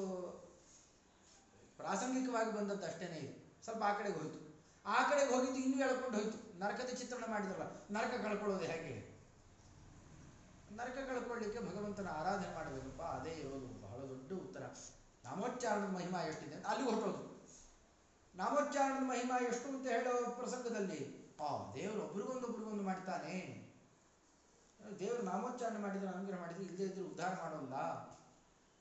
ಪ್ರಾಸಂಗಿಕವಾಗಿ ಬಂದದ್ದು ಅಷ್ಟೇನೇ ಇದು. ಸ್ವಲ್ಪ ಆ ಕಡೆಗೆ ಹೋಯಿತು. ಆ ಕಡೆಗೆ ಹೋಗಿದ್ದು ಇನ್ನೂ ಎಳ್ಕೊಂಡು ಹೋಯ್ತು. ನರಕದ ಚಿತ್ರಣ ಮಾಡಿದ್ರಲ್ಲ, ನರಕ ಕಳ್ಕೊಳ್ಳೋದು ಹೇಗೆ? ನರಕ ಕಳ್ಕೊಳ್ಳಿಕ್ಕೆ ಭಗವಂತನ ಆರಾಧನೆ ಮಾಡಬೇಕಪ್ಪ, ಅದೇ ಇರೋದು. ನಾಮೋಚ್ಚಾರಣದ ಮಹಿಮಾ ಎಷ್ಟಿದೆ ಅಂತ ಅಲ್ಲಿಗೆ ಹೊರಟೋದು ನಾಮೋಚ್ಚಾರಣದ ಮಹಿಮಾ ಎಷ್ಟು ಅಂತ ಹೇಳೋ ಪ್ರಸಂಗದಲ್ಲಿ, ಆ, ದೇವರು ಒಬ್ರಿಗೊಂದು ಮಾಡ್ತಾನೆ. ದೇವರು ನಾಮೋಚ್ಚಾರಣೆ ಮಾಡಿದ್ರೆ ಅನುಗ್ರಹ ಮಾಡಿದ್ರೆ ಇಲ್ಲದೇ ಇದ್ರೆ ಉದ್ಧಾರ ಮಾಡೋಲ್ಲ.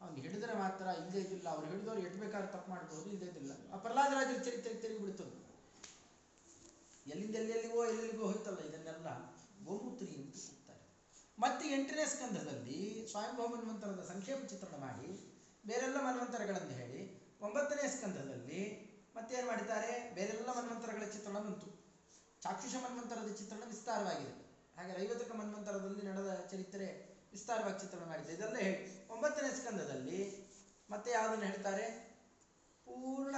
ಅವ್ನು ಹಿಡಿದ್ರೆ ಮಾತ್ರ ಇಲ್ಲದೇ ಇದ್ದಿಲ್ಲ. ಅವ್ರು ಹಿಡಿದವ್ರು ಎಟ್ಬೇಕಾದ್ರೆ ತಪ್ಪು ಮಾಡ್ಬೋದು, ಇಲ್ಲದೇ ಇದ್ದಿಲ್ಲ. ಆ ಪ್ರಹ್ಲಾದರಾಜರ ಚರಿತ್ರೆ ತಿರುಗಿ ಬಿಡ್ತದೆ ಎಲ್ಲಿಂದ ಎಲ್ಲೆಲ್ಲಿಗೋ ಎಲ್ಲೆಲ್ಲಿಗೋ ಹೋಯ್ತಲ್ಲ ಇದನ್ನೆಲ್ಲ. ಗೋಮೂತ್ರಿ ಅಂತ ಸಿಗ್ತಾರೆ ಮತ್ತೆ ಎಂಟನೇ ಸ್ಕಂಧದಲ್ಲಿ ಸ್ವಾಮಿ ಭೌಮನ್ವಂತರದ ಸಂಕ್ಷೇಪ ಚಿತ್ರಣ ಮಾಡಿ ಬೇರೆಲ್ಲ ಮನ್ವಂತರಗಳನ್ನು ಹೇಳಿ, ಒಂಬತ್ತನೇ ಸ್ಕಂಧದಲ್ಲಿ ಮತ್ತೇನು ಮಾಡಿದ್ದಾರೆ? ಬೇರೆಲ್ಲ ಮನ್ವಂತರಗಳ ಚಿತ್ರಣ ಬಂತು. ಚಾಕ್ಷುಷ ಮನ್ವಂತರದ ಚಿತ್ರಣ ವಿಸ್ತಾರವಾಗಿದೆ. ಹಾಗೆ ರೈವತಕ ಮನ್ವಂತರದಲ್ಲಿ ನಡೆದ ಚರಿತ್ರೆ ವಿಸ್ತಾರವಾಗಿ ಚಿತ್ರಣ ಮಾಡಿದೆ ಇದೆಲ್ಲ ಹೇಳಿ, ಒಂಬತ್ತನೇ ಸ್ಕಂದದಲ್ಲಿ ಮತ್ತೆ ಯಾವುದನ್ನು ಹೇಳ್ತಾರೆ? ಪೂರ್ಣ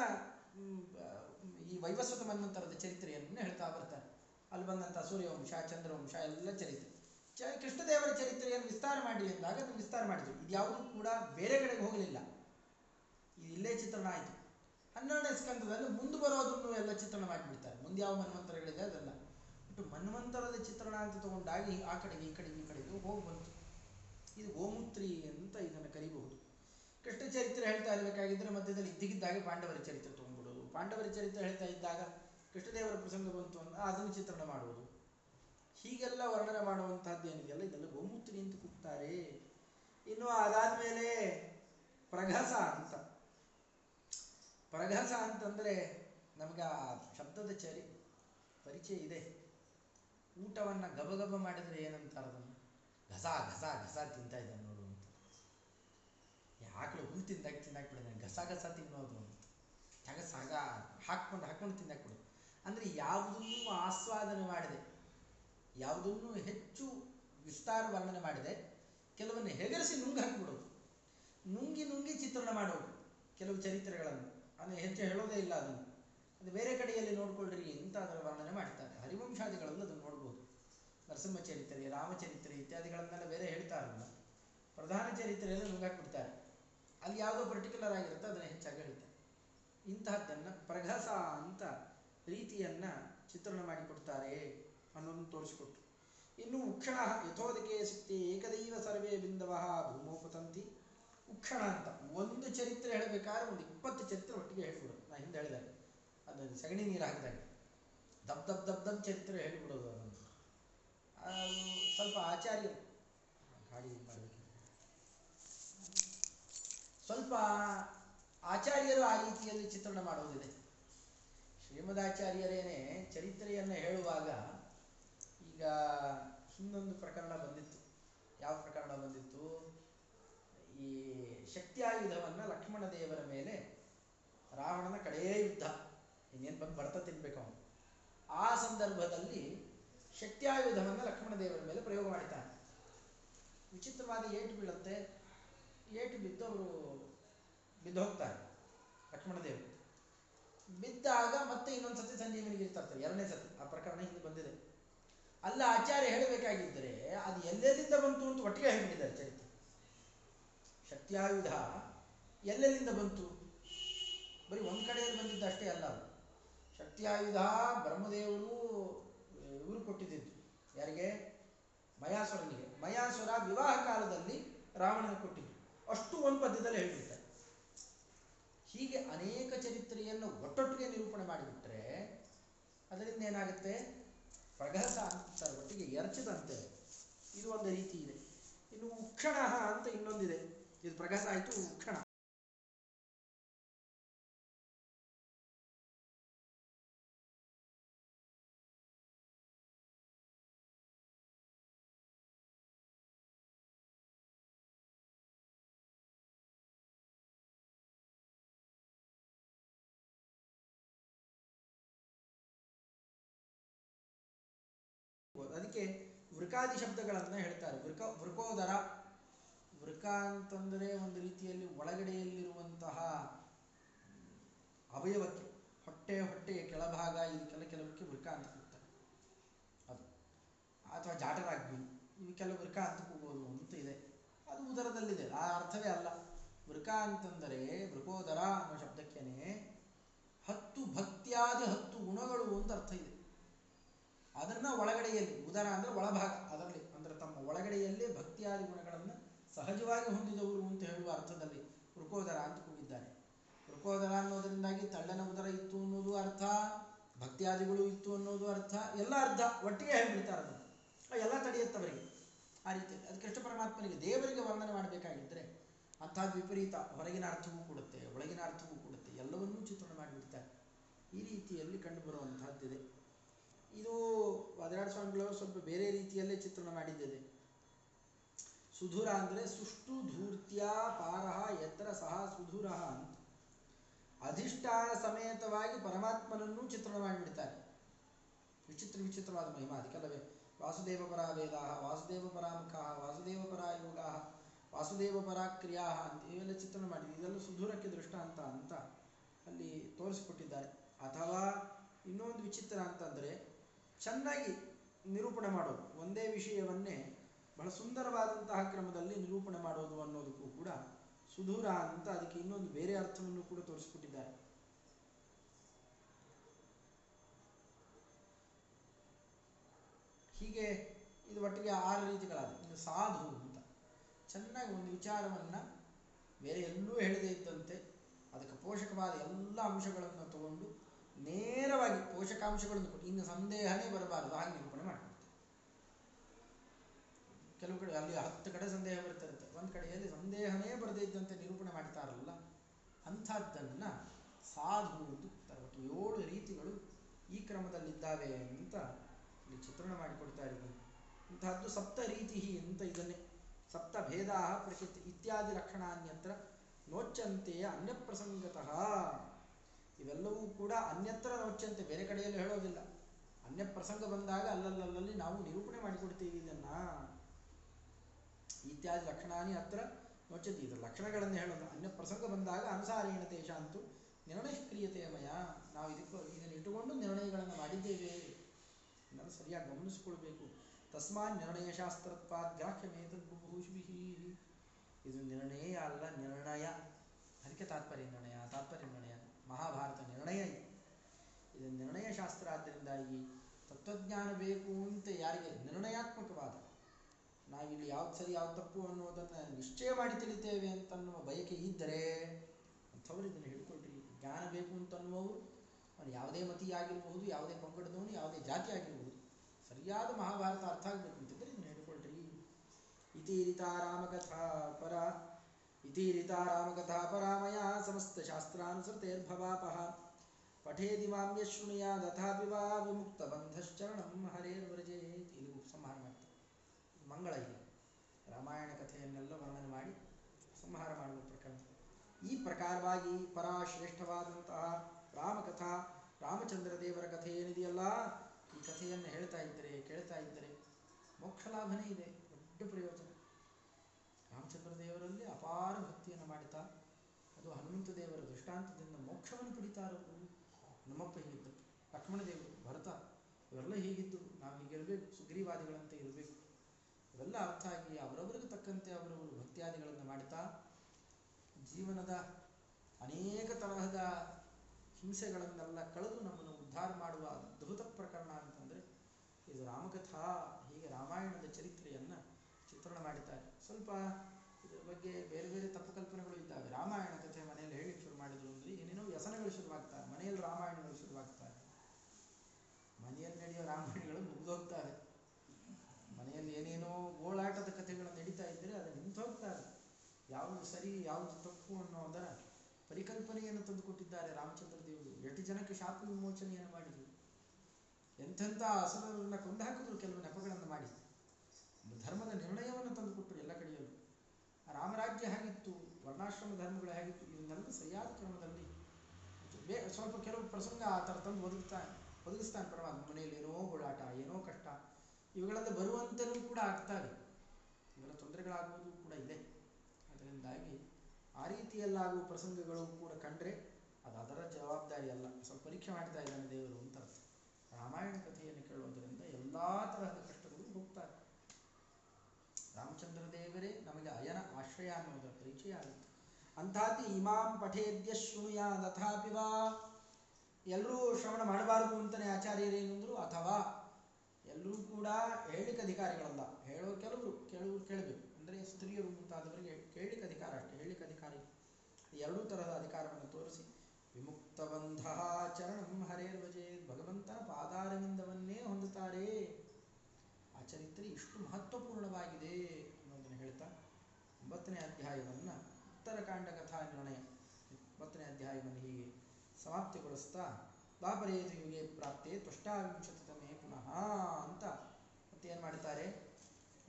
ಈ ವೈವಸ್ವತ ಮನ್ವಂತರದ ಚರಿತ್ರೆಯನ್ನು ಹೇಳ್ತಾ ಬರ್ತಾರೆ. ಅಲ್ಲಿ ಬಂದಂಥ ಸೂರ್ಯವಂಶ ಚಂದ್ರವಂಶ ಎಲ್ಲ ಚರಿತ್ರೆ. ಕೃಷ್ಣದೇವರ ಚರಿತ್ರೆಯನ್ನು ವಿಸ್ತಾರ ಮಾಡಿ ಎಂದಾಗ ಅದನ್ನು ವಿಸ್ತಾರ ಮಾಡಿದರು. ಇದು ಯಾವುದೂ ಕೂಡ ಬೇರೆ ಕಡೆಗೆ ಹೋಗಲಿಲ್ಲ. ಇದು ಇಲ್ಲೇ ಚಿತ್ರಣ ಆಯಿತು. ಹನ್ನೆರಡನೇ ಸ್ಕಂದದಲ್ಲಿ ಮುಂದೆ ಬರೋದನ್ನು ಎಲ್ಲ ಚಿತ್ರಣ ಮಾಡಿಬಿಡ್ತಾರೆ. ಮುಂದೆ ಯಾವ ಮನ್ವಂತರಗಳಿದೆ ಅದೆಲ್ಲ. ಬಿಟ್ಟು ಮನ್ವಂತರದ ಚಿತ್ರಣ ಅಂತ ತಗೊಂಡಾಗಿ ಆ ಕಡೆಗೆ, ಈ ಕಡೆಗೆ ಈ ಕಡೆಗೆ ಹೋಗಿ ಬಂತು. ಇದು ಗೋಮೂತ್ರಿ ಅಂತ ಇದನ್ನು ಕರಿಬಹುದು. ಕೃಷ್ಣ ಚರಿತ್ರೆ ಹೇಳ್ತಾ ಇರಬೇಕಾಗಿದ್ದರೆ ಮಧ್ಯದಲ್ಲಿ ಇದ್ದಕ್ಕಿದ್ದಾಗೆ ಪಾಂಡವರ ಚರಿತ್ರೆ ತಗೊಂಡ್ಬಿಡೋದು. ಪಾಂಡವರ ಚರಿತ್ರೆ ಹೇಳ್ತಾ ಇದ್ದಾಗ ಕೃಷ್ಣದೇವರ ಪ್ರಸಂಗ ಬಂತು ಅಂತ ಅದನ್ನು ಚಿತ್ರಣ ಮಾಡುವುದು. ಹೀಗೆಲ್ಲ ವರ್ಣನೆ ಮಾಡುವಂತಹದ್ದು ಏನಿದೆಯಲ್ಲ? ಇದೆಲ್ಲ ಗೋಮೂತ್ರಿ ನಿಂತು ಕೂಗ್ತಾರೆ. ಇನ್ನು ಅದಾದ್ಮೇಲೆ ಪ್ರಘಸ ಅಂತ. ಪ್ರಘಸ ಅಂತಂದ್ರೆ ನಮ್ಗೆ ಆ ಶಬ್ದದ ಚರಿ, ಪರಿಚಯ ಇದೆ. ಊಟವನ್ನ ಗಬಗಬ ಮಾಡಿದ್ರೆ ಏನಂತಾರೆ ಅದನ್ನು ಘಸ ಘಸ ಘಸ ತಿಂತಾ ಇದ್ದಾನೆ ನೋಡು ಅಂತ. ಯಾಕಳು ಹುಲ್ ತಿಂದಾಗ ತಿನ್ನಕ್ ಬಿಡೋದು ಘಸ ಘಸ ತಿನ್ನೋದು ಅಂತ. ಸಾಗ ಹಾಕ್ಕೊಂಡು ಹಾಕ್ಕೊಂಡು ತಿನ್ನಕ್ ಬಿಡು ಅಂದ್ರೆ ಯಾವುದನ್ನು ಆಸ್ವಾದನೆ ಮಾಡಿದೆ. ಯಾವುದನ್ನು ಹೆಚ್ಚು ವಿಸ್ತಾರ ವರ್ಣನೆ ಮಾಡಿದೆ, ಕೆಲವನ್ನು ಹೆಗರಿಸಿ ನುಂಗಿ ಹಾಕಿಬಿಡೋದು. ನುಂಗಿ ನುಂಗಿ ಚಿತ್ರಣ ಮಾಡೋದು ಕೆಲವು ಚರಿತ್ರೆಗಳನ್ನು. ಅದನ್ನು ಹೆಚ್ಚು ಹೇಳೋದೇ ಇಲ್ಲ ಅದನ್ನು ಅದು ಬೇರೆ ಕಡೆಯಲ್ಲಿ ನೋಡ್ಕೊಳ್ರಿ ಅಂತ ಅದರ ವರ್ಣನೆ ಮಾಡ್ತಾರೆ. ಹರಿವಂಶಾದಿಗಳಲ್ಲಿ ಅದನ್ನು ನೋಡ್ಬೋದು. ನರಸಿಂಹ ಚರಿತ್ರೆ, ರಾಮಚರಿತ್ರೆ ಇತ್ಯಾದಿಗಳನ್ನೆಲ್ಲ ಬೇರೆ ಹೇಳ್ತಾರಲ್ಲ ಪ್ರಧಾನ ಚರಿತ್ರೆಯಲ್ಲಿ ನುಂಗಾಕ್ಬಿಡ್ತಾರೆ ಅಲ್ಲಿ ಯಾವುದೋ ಪರ್ಟಿಕ್ಯುಲರ್ ಆಗಿರುತ್ತೆ ಅದನ್ನು ಹೆಚ್ಚಾಗಿ ಹೇಳ್ತಾರೆ. ಇಂತಹದ್ದನ್ನು ಪ್ರಘಸ ಅಂತ ರೀತಿಯನ್ನ ಚಿತ್ರಣ ಮಾಡಿಕೊಡ್ತಾರೆ ಅನ್ನೋದನ್ನು ತೋರಿಸಿಕೊಟ್ರು. ಇನ್ನು ಉಕ್ಷಣ ಯಥೋದಕ್ಕೆ ಸಿಕ್ತಿ ಏಕದೈವ ಸರ್ವೇ ಬಿಂದವ ಭೂಮೋಪತಂತಿ. ಉಕ್ಷಣ ಅಂತ ಒಂದು ಚರಿತ್ರೆ ಹೇಳಬೇಕಾದ್ರೆ ಒಂದು ಇಪ್ಪತ್ತು ಚರಿತ್ರೆ ಒಟ್ಟಿಗೆ ಹೇಳ್ಬಿಡೋದು. ನಾ ಹಿಂದೆ ಹೇಳಿದಾಗ ಅದು ಸಗಣಿ ನೀರು ಹಾಕಿದಾಗ. ದಬ್ ದಬ್ ದಬ್ ದಬ್ ಚರಿತ್ರೆ ಹೇಳಿಬಿಡೋದು ಅದನ್ನು. ಅದು ಸ್ವಲ್ಪ ಆಚಾರ್ಯ ಗಾಡಿ ಸ್ವಲ್ಪ ಆಚಾರ್ಯರು ಆ ರೀತಿಯಲ್ಲಿ ಚಿತ್ರಣ ಮಾಡೋದಿದೆ ಶ್ರೀಮದಾಚಾರ್ಯರೇನೆ ಚರಿತ್ರೆಯನ್ನು ಹೇಳುವಾಗ ಈಗ ಇನ್ನೊಂದು ಪ್ರಕರಣ ಬಂದಿತ್ತು. ಯಾವ ಪ್ರಕರಣ ಬಂದಿತ್ತು? ಈ ಶಕ್ತಿ ಆಯುಧವನ್ನ ಲಕ್ಷ್ಮಣ ದೇವರ ಮೇಲೆ ರಾವಣನ ಕಡೆಯೇ ಯುದ್ಧ. ಇನ್ನೇನು ಬಂದು ಬರ್ತಾ ತಿನ್ಬೇಕು ಅವನು. ಆ ಸಂದರ್ಭದಲ್ಲಿ ಶಕ್ತಿಯಾಯುಧವನ್ನು ಲಕ್ಷ್ಮಣ ದೇವರ ಮೇಲೆ ಪ್ರಯೋಗ ಮಾಡಿದ್ದಾನೆ. ವಿಚಿತ್ರವಾದ ಏಟು ಬೀಳುತ್ತೆ. ಏಟು ಬಿದ್ದು ಅವರು ಬಿದ್ದು ಹೋಗ್ತಾರೆ ಲಕ್ಷ್ಮಣ ದೇವರು. ಬಿದ್ದಾಗ ಮತ್ತೆ ಇನ್ನೊಂದು ಸತಿ ಸಂಜೀವನಿಗೆ ಇರ್ತಾರೆ. ಎರಡನೇ ಸತಿ ಆ ಪ್ರಕರಣ ಹಿಂದೆ ಬಂದಿದೆ. ಅಲ್ಲ ಆಚಾರ್ಯ ಹೇಳಬೇಕಾಗಿದ್ದರೆ ಅದು ಎಲ್ಲೆಲ್ಲಿಂದ ಬಂತು ಅಂತ ಒಟ್ಟಿಗೆ ಹೇಳ್ಬಿಟ್ಟಿದ್ದಾರೆ ಚರಿತ್ರೆ. ಶಕ್ತಿಯಾಯುಧ ಎಲ್ಲೆಲ್ಲಿಂದ ಬಂತು? ಬರೀ ಒಂದು ಕಡೆಯಲ್ಲಿ ಬಂದಿದ್ದಷ್ಟೇ ಅಲ್ಲ ಅದು. ಶಕ್ತಿಯಾಯುಧ ಬ್ರಹ್ಮದೇವರು ಇವರು ಕೊಟ್ಟಿದ್ದು ಯಾರಿಗೆ? ಮಯಾಸುರನಿಗೆ. ಮಯಾಸುರ ವಿವಾಹ ಕಾಲದಲ್ಲಿ ರಾವಣನ ಕೊಟ್ಟಿದ್ದು. ಅಷ್ಟು ಒಂದು ಪದ್ಯದಲ್ಲಿ ಹೇಳಿಬಿಡ್ತಾರೆ. ಹೀಗೆ ಅನೇಕ ಚರಿತ್ರೆಯನ್ನು ಒಟ್ಟೊಟ್ಟಿಗೆ ನಿರೂಪಣೆ ಮಾಡಿಬಿಟ್ರೆ ಅದರಿಂದ ಏನಾಗುತ್ತೆ? ಪ್ರಗಸ ಅಂತ ಒಟ್ಟಿಗೆ ಎರಚಿದಂತೆ. ಇದು ಒಂದು ರೀತಿ ಇದೆ. ಇನ್ನು ಉಕ್ಷಣ ಅಂತ ಇನ್ನೊಂದಿದೆ. ಇದು ಪ್ರಗಸ ಆಯಿತು ಉಕ್ಷಣ. ಅದಕ್ಕೆ ವೃಕಾದಿ ಶಬ್ದಗಳನ್ನ ಹೇಳ್ತಾರೆ. ವೃಕ, ವೃಕೋದರ, ವೃಕ ಅಂತಂದರೆ ಒಂದು ರೀತಿಯಲ್ಲಿ ಒಳಗಡೆಯಲ್ಲಿರುವಂತಹ ಅವಯವಕ್ಕೆ, ಹೊಟ್ಟೆ ಹೊಟ್ಟೆಯ ಕೆಳಭಾಗ ಇದಕ್ಕೆಲ್ಲ ಕೆಲವಕ್ಕೆ ವೃಕ ಅಂತ ಕೂಗ್ತಾರೆ ಅದು. ಅಥವಾ ಜಾಟರಾಗ್ನಿ ಇವು ಕೆಲವು ವೃಕ ಅಂತ ಕೂಗೋದು ಅಂತ ಇದೆ. ಅದು ಉದರದಲ್ಲಿದೆ. ಆ ಅರ್ಥವೇ ಅಲ್ಲ. ವೃಕ ಅಂತಂದರೆ ವೃಕೋದರ ಅನ್ನೋ ಶಬ್ದಕ್ಕೇನೆ ಹತ್ತು ಭಕ್ತಿಯಾದ ಹತ್ತು ಗುಣಗಳು ಅಂತ ಅರ್ಥ ಇದೆ. ಅದನ್ನ ಒಳಗಡೆಯಲ್ಲಿ ಉದರ ಅಂದ್ರೆ ಒಳಭಾಗ, ಅದರಲ್ಲಿ, ಅಂದ್ರೆ ತಮ್ಮ ಒಳಗಡೆಯಲ್ಲಿ ಭಕ್ತಿಯಾದಿ ಗುಣಗಳನ್ನು ಸಹಜವಾಗಿ ಹೊಂದಿದವರು ಅಂತ ಹೇಳುವ ಅರ್ಥದಲ್ಲಿ ವೃಕೋದರ ಅಂತ ಕೂಗಿದ್ದಾರೆ. ವೃಕೋದರ ಅನ್ನೋದರಿಂದಾಗಿ ತಳ್ಳನ ಉದರ ಇತ್ತು ಅನ್ನೋದು ಅರ್ಥ, ಭಕ್ತಿಯಾದಿಗಳು ಇತ್ತು ಅನ್ನೋದು ಅರ್ಥ, ಎಲ್ಲ ಅರ್ಥ ಒಟ್ಟಿಗೆ ಹೇಳ್ಬಿಡ್ತಾರೆ ಅದನ್ನು. ಎಲ್ಲ ತಡೆಯುತ್ತವರಿಗೆ. ಆ ರೀತಿ ಅದು ಕೃಷ್ಣ ಪರಮಾತ್ಮನಿಗೆ ದೇವರಿಗೆ ವಂದನೆ ಮಾಡಬೇಕಾಗಿದ್ದರೆ ಅಂಥದ್ದು ವಿಪರೀತ, ಹೊರಗಿನ ಅರ್ಥವೂ ಕೊಡುತ್ತೆ, ಒಳಗಿನ ಅರ್ಥವೂ ಕೊಡುತ್ತೆ, ಎಲ್ಲವನ್ನೂ ಚಿತ್ರಣ ಮಾಡಿಬಿಡ್ತಾರೆ. ಈ ರೀತಿಯಲ್ಲಿ ಕಂಡುಬರುವಂತಹದ್ದಿದೆ. ಇದು ವಾದಿರಾಡ ಸ್ವಾಮಿಗಳವರು ಸ್ವಲ್ಪ ಬೇರೆ ರೀತಿಯಲ್ಲೇ ಚಿತ್ರಣ ಮಾಡಿದ್ದೇವೆ. ಸುಧುರ ಅಂದರೆ ಸುಷ್ಟು ಧೂರ್ತ್ಯ ಪಾರಹ ಎತ್ತರ ಸಹ ಸುಧುರ ಅಂತ. ಅಧಿಷ್ಠಾನ ಸಮೇತವಾಗಿ ಪರಮಾತ್ಮನನ್ನು ಚಿತ್ರಣ ಮಾಡಿಬಿಡ್ತಾರೆ. ವಿಚಿತ್ರ ವಿಚಿತ್ರವಾದ ಮಹಿಮಾ, ಅದಕ್ಕೆಲ್ಲವೇ. ವಾಸುದೇವ ಪರ ವೇದ ವಾಸುದೇವ ಪರಾಮುಖ ವಾಸುದೇವ ಪರ ಯೋಗ ವಾಸುದೇವ ಪರ ಕ್ರಿಯಾ ಅಂತ ಇವೆಲ್ಲ ಚಿತ್ರಣ ಮಾಡಿದ್ವಿ. ಇದೆಲ್ಲ ಸುಧೂರಕ್ಕೆ ದೃಷ್ಟಾಂತ ಅಂತ ಅಲ್ಲಿ ತೋರಿಸಿಕೊಟ್ಟಿದ್ದಾರೆ. ಅಥವಾ ಇನ್ನೊಂದು ವಿಚಿತ್ರ ಅಂತಂದರೆ ಚೆನ್ನಾಗಿ ನಿರೂಪಣೆ ಮಾಡೋದು, ಒಂದೇ ವಿಷಯವನ್ನೇ ಬಹಳ ಸುಂದರವಾದಂತಹ ಕ್ರಮದಲ್ಲಿ ನಿರೂಪಣೆ ಮಾಡೋದು ಅನ್ನೋದಕ್ಕೂ ಕೂಡ ಸುಧೂರ ಅಂತ ಅದಕ್ಕೆ ಇನ್ನೊಂದು ಬೇರೆ ಅರ್ಥವನ್ನು ಕೂಡ ತೋರಿಸ್ಬಿಟ್ಟಿದ್ದಾರೆ ಹೀಗೆ ಇದು ಒಟ್ಟಿಗೆ ಆರು ರೀತಿಗಳಾದ, ಇನ್ನು ಸಾಧು ಅಂತ. ಚೆನ್ನಾಗಿ ಒಂದು ವಿಚಾರವನ್ನು ಬೇರೆ ಎಲ್ಲೂ ಹೇಳದೇ ಇದ್ದಂತೆ, ಅದಕ್ಕೆ ಪೋಷಕವಾದ ಎಲ್ಲ ಅಂಶಗಳನ್ನು ತಗೊಂಡು ನೇರವಾಗಿ ಪೋಷಕಾಂಶಗಳನ್ನು ಕೊಟ್ಟು, ಇನ್ನು ಸಂದೇಹನೇ ಬರಬಾರದು, ಹಾಗೆ ನಿರೂಪಣೆ ಮಾಡ್ತಾರೆ ಕೆಲವು ಕಡೆ ಅಲ್ಲಿ ಹತ್ತು ಕಡೆ ಸಂದೇಹ ಬರ್ತಿರುತ್ತೆ ಒಂದು ಕಡೆಯಲ್ಲಿ ಸಂದೇಹನೇ ಬರದೇ ಇದ್ದಂತೆ ನಿರೂಪಣೆ ಮಾಡ್ತಾರಲ್ಲ, ಅಂಥದ್ದನ್ನು ಸಾಧು ಎಂದು ಏಳು ರೀತಿಗಳು ಈ ಕ್ರಮದಲ್ಲಿದ್ದಾವೆ ಅಂತ ಇಲ್ಲಿ ಚಿತ್ರಣ ಮಾಡಿಕೊಡ್ತಾ ಇದ್ದೀನಿ. ಇಂತಹದ್ದು ಸಪ್ತ ರೀತಿ ಅಂತ ಇದನ್ನೇ. ಸಪ್ತ ಭೇದಾ ಪ್ರಕೃತಿ ಇತ್ಯಾದಿ ಲಕ್ಷಣಾನ್ಯತ್ರ ನೋಚ್ಚಂತೆಯೇ ಅನ್ಯಪ್ರಸಂಗತಃ. ಕೂಡ ಅನ್ಯತ್ರ ನೋಚ್ಯಂತೆ, ಬೇರೆ ಕಡೆಯಲ್ಲಿ ಹೇಳೋದಿಲ್ಲ. ಅನ್ಯ ಪ್ರಸಂಗ ಬಂದಾಗ ಅಲ್ಲಲ್ಲಲ್ಲಿ ನಾವು ನಿರೂಪಣೆ ಮಾಡಿಕೊಡ್ತೀವಿ ಇದನ್ನ. ಇತ್ಯಾದಿ ಲಕ್ಷಣಾನಿ ಹತ್ರ ನೋಚ್ಯತೆ, ಇದರ ಲಕ್ಷಣಗಳನ್ನು ಹೇಳೋದು. ಅನ್ಯ ಪ್ರಸಂಗ ಬಂದಾಗ ಅನುಸಾರೇಣ ದೇಶ ಅಂತೂ ನಿರ್ಣಯ ಕ್ರಿಯತೆ ಮಯ. ನಾವು ಇದಕ್ಕೆ, ಇದನ್ನು ಇಟ್ಟುಕೊಂಡು ನಿರ್ಣಯಗಳನ್ನು ಮಾಡಿದ್ದೇವೆ. ಇದನ್ನು ಸರಿಯಾಗಿ ಗಮನಿಸಿಕೊಳ್ಬೇಕು. ತಸ್ಮಾನ್ ನಿರ್ಣಯ ಶಾಸ್ತ್ರತ್ವಾದ ಗ್ರಾಹ್ಯಮೇತದ್ ಇದು ನಿರ್ಣಯ ಅಲ್ಲ, ನಿರ್ಣಯ. ಅದಕ್ಕೆ ತಾತ್ಪರ್ಯ ನಿರ್ಣಯ ತಾತ್ಪರ್ಯ ನಿರ್ಣಯ. ಮಹಾಭಾರತ ನಿರ್ಣಯ ಇದು. ನಿರ್ಣಯ ಶಾಸ್ತ್ರ ಆದ್ದರಿಂದಾಗಿ ತತ್ವಜ್ಞಾನ ಬೇಕು ಅಂತ ಯಾರಿಗೆ ನಿರ್ಣಯಾತ್ಮಕವಾದ ನಾವಿಲ್ಲಿ ಯಾವ್ದು ಸರಿ ಯಾವ ತಪ್ಪು ಅನ್ನುವುದನ್ನು ನಿಶ್ಚಯ ಮಾಡಿ ತಿಳಿತೇವೆ ಅಂತನ್ನುವ ಬಯಕೆ ಇದ್ದರೆ ಅಂಥವ್ರು ಇದನ್ನು ಹಿಡ್ಕೊಳ್ರಿ. ಜ್ಞಾನ ಬೇಕು ಅಂತನ್ನುವವರು, ಅವನು ಯಾವುದೇ ಮತಿ ಆಗಿರಬಹುದು ಯಾವುದೇ ಪಂಗಡದವನು, ಯಾವುದೇ ಜಾತಿ ಆಗಿರಬಹುದು ಸರಿಯಾದ ಮಹಾಭಾರತ ಅರ್ಥ ಆಗಬೇಕು ಅಂತಿದ್ರೆ ಇದನ್ನು ಹಿಡ್ಕೊಳ್ರಿ. ಇತಿ ರಾಮಕಥಾ ಪರ ಇತೀರಿತಾ ಸಮಸ್ತ ಶಾಸ್ತ್ರಾನುಸೃತೇರ್ಭವಾಪಹ ಪಠೇದಿ ಮಾಂ ಯಶೃಣುಯಾದಥಾಪಿ ವಾ ವಿಮುಕ್ತ ಬಂಧಶ್ಚರಣಂ ಹರೇರ್ವ್ರಜೇತ್ ಇದು ಸಂಹಾರ ಮಾಡ್ತಾರೆ ಮಂಗಳ ಇದೆ। ರಾಮಾಯಣ ಕಥೆಯನ್ನೆಲ್ಲ ವರ್ಣನೆ ಮಾಡಿ ಸಂಹಾರ ಮಾಡುವ ಪ್ರಕರಣ. ಈ ಪ್ರಕಾರವಾಗಿ ಪರಾಶ್ರೇಷ್ಠವಾದಂತಹ ರಾಮಕಥಾ, ರಾಮಚಂದ್ರ ದೇವರ ಕಥೆ ಏನಿದೆಯಲ್ಲ, ಈ ಕಥೆಯನ್ನು ಹೇಳ್ತಾ ಇದ್ದರೆ, ಕೇಳ್ತಾ ಇದ್ದರೆ ಮೋಕ್ಷ ಲಾಭನೇ ಇದೆ, ದೊಡ್ಡ ಪ್ರಯೋಜನ. ರಾಮಚಂದ್ರ ದೇವರಲ್ಲಿ ಅಪಾರ ಭಕ್ತಿಯನ್ನು ಮಾಡುತ್ತಾ ಅದು ಹನುಮಂತ ದೇವರ ದೃಷ್ಟಾಂತದಿಂದ ಮೋಕ್ಷವನ್ನು ಪಡಿತಾರವರು ನಮ್ಮಪ್ಪ ಹೀಗಿದ್ದರು ಲಕ್ಷ್ಮಣ ದೇವರು, ಭರತ, ಇವೆಲ್ಲ ಹೀಗಿದ್ದು ನಾವು ಹೀಗಿರಬೇಕು ಸುಗ್ರೀವಾದಿಗಳಂತೆ ಇರಬೇಕು. ಇವೆಲ್ಲ ಅರ್ಥ ಆಗಿ ಅವರವರಿಗೆ ತಕ್ಕಂತೆ ಅವರವರು ಭಕ್ತಿಯಾದಿಗಳನ್ನು ಮಾಡುತ್ತಾ ಜೀವನದ ಅನೇಕ ತರಹದ ಹಿಂಸೆಗಳನ್ನೆಲ್ಲ ಕಳೆದು ನಮ್ಮನ್ನು ಉದ್ಧಾರ ಮಾಡುವ ಅದ್ಭುತ ಪ್ರಕರಣ ಅಂತಂದರೆ ಇದು ರಾಮಕಥಾ, ಹೀಗೆ ರಾಮಾಯಣದ ಚರಿತ್ರೆಯನ್ನು ಚಿತ್ರಣ ಮಾಡಿದ್ದಾರೆ. ಸ್ವಲ್ಪ ಬಗ್ಗೆ ಬೇರೆ ಬೇರೆ ತಪ್ಪು ಕಲ್ಪನೆಗಳು ಇದ್ದಾವೆ. ರಾಮಾಯಣ ಕಥೆ ಮನೆಯಲ್ಲಿ ಹೇಳಿ ಶುರು ಮಾಡಿದ್ರು ಅಂದ್ರೆ ಏನೇನೋ ವ್ಯಸನಗಳು ಶುರುವಾಗ್ತಾರೆ. ಮನೆಯಲ್ಲಿ ರಾಮಾಯಣಗಳು ಶುರುವಾಗ್ತಾರೆ. ಮನೆಯಲ್ಲಿ ನಡೆಯುವ ರಾಮಾಯಣಗಳು ಮುಗಿದೋಗ್ತಾರೆ. ಮನೆಯಲ್ಲಿ ಏನೇನೋ ಗೋಳಾಟದ ಕಥೆಗಳು ನಡೀತಾ ಇದ್ದರೆ ಅದು ನಿಂತು ಹೋಗ್ತಾರೆ ಯಾವುದು ಸರಿ, ಯಾವುದು ತಪ್ಪು ಅನ್ನೋದರ ಪರಿಕಲ್ಪನೆಯನ್ನು ತಂದುಕೊಟ್ಟಿದ್ದಾರೆ ರಾಮಚಂದ್ರ ದೇವರು ಎಷ್ಟು ಜನಕ್ಕೆ ಶಾಪ ವಿಮೋಚನೆಯನ್ನು ಮಾಡಿದರು. ಎಂಥೆಂಥ ಅಸಲರನ್ನ ಕೊಂಡು ಹಾಕಿದ್ರು ಕೆಲವು ನೆಪಗಳನ್ನು ಮಾಡಿ. ಧರ್ಮದ ನಿರ್ಣಯವನ್ನು ತಂದುಕೊಟ್ಟರು ಎಲ್ಲ ಕಡೆಯಲ್ಲೂ. ರಾಮರಾಜ್ಯ ಹೇಗಿತ್ತು, ವರ್ಣಾಶ್ರಮ ಧರ್ಮಗಳು ಹೇಗಿತ್ತು ಇವನ್ನೆಲ್ಲ ಸರಿಯಾದ ಕ್ರಮದಲ್ಲಿ ಸ್ವಲ್ಪ ಕೆಲವು ಪ್ರಸಂಗ ಆ ಥರ ತಂದು ಒದಗಿಸ್ತಾನೆ ಒದಗಿಸ್ತಾನೆ ಪರವಾಗಿ ಮನೆಯಲ್ಲಿ ಏನೋ ಗೋಳಾಟ, ಏನೋ ಕಷ್ಟ, ಇವುಗಳೆಲ್ಲ ಬರುವಂತಲೂ ಕೂಡ ಆಗ್ತವೆ ಇವೆಲ್ಲ ತೊಂದರೆಗಳಾಗುವುದು ಕೂಡ ಇದೆ. ಅದರಿಂದಾಗಿ ಆ ರೀತಿಯಲ್ಲಾಗುವ ಪ್ರಸಂಗಗಳು ಕೂಡ ಕಂಡ್ರೆ ಅದು ಅದರ ಜವಾಬ್ದಾರಿ ಅಲ್ಲ. ಸ್ವಲ್ಪ ಪರೀಕ್ಷೆ ಮಾಡ್ತಾ ಇದ್ದಾನೆ ದೇವರು ಅಂತ ರಾಮಾಯಣ ಕಥೆಯನ್ನು ಕೇಳುವುದರಿಂದ ಎಲ್ಲ ತರಹದ ಕಷ್ಟಗಳು ಹೋಗ್ತಾರೆ ರಾಮಚಂದ್ರ ದೇವರೇ ನಮಗೆ ಅಯನ ಆಶ್ರಯ ಅನ್ನೋದರ ಪರಿಚಯ ಆಗುತ್ತೆ ಅಂಥಾತಿ ಇಮಾಂ ಪಠೇದ್ಯ ಶೂನ್ಯ ತಥಾಪಿ ವಾ? ಎಲ್ಲರೂ ಶ್ರವಣ ಮಾಡಬಾರದು ಅಂತಲೇ ಆಚಾರ್ಯರೇನೆಂದರು ಅಥವಾ ಎಲ್ಲರೂ ಕೂಡ ಹೇಳಿಕ ಅಧಿಕಾರಿಗಳಲ್ಲ. ಹೇಳೋ ಕೆಲವರು ಕೆಲವರು ಕೇಳಬೇಕು. ಅಂದರೆ ಸ್ತ್ರೀಯರು ಮುಂತಾದವರಿಗೆ ಕೇಳಲಿಕ್ಕೆ ಅಧಿಕಾರ ಅಷ್ಟೇ ಹೇಳಿಕ ಅಧಿಕಾರಿ ಎರಡೂ ತರಹದ ಅಧಿಕಾರವನ್ನು ತೋರಿಸಿ ವಿಮುಕ್ತಬಂಧ ಚರಣಂ ಹರೇರ್ವಜೆ ಭಗವಂತನ ಪಾದಾರವಿಂದವನ್ನೇ ಹೊಂದುತ್ತಾರೆ ಆ ಚರಿತ್ರೆ ಇಷ್ಟು ಮಹತ್ವಪೂರ್ಣವಾಗಿದೆ. ಒಂಬತ್ತನೇ ಅಧ್ಯಾಯವನ್ನು ಉತ್ತರಕಾಂಡ ಕಥಾ ನಿರ್ಣಯ ಒಂಬತ್ತನೇ ಅಧ್ಯಾಯವನ್ನು ಹೀಗೆ ಸಮಾಪ್ತಿಗೊಳಿಸ್ತಾ ದ್ವಾಪರೇತು ಯುಗೆ ಪ್ರಾಪ್ತೆ ತುಷ್ಟಾವಿಂಶತಿತಮೇ ಪುನಃ ಅಂತ ಮತ್ತೆ ಏನು ಮಾಡ್ತಾರೆ?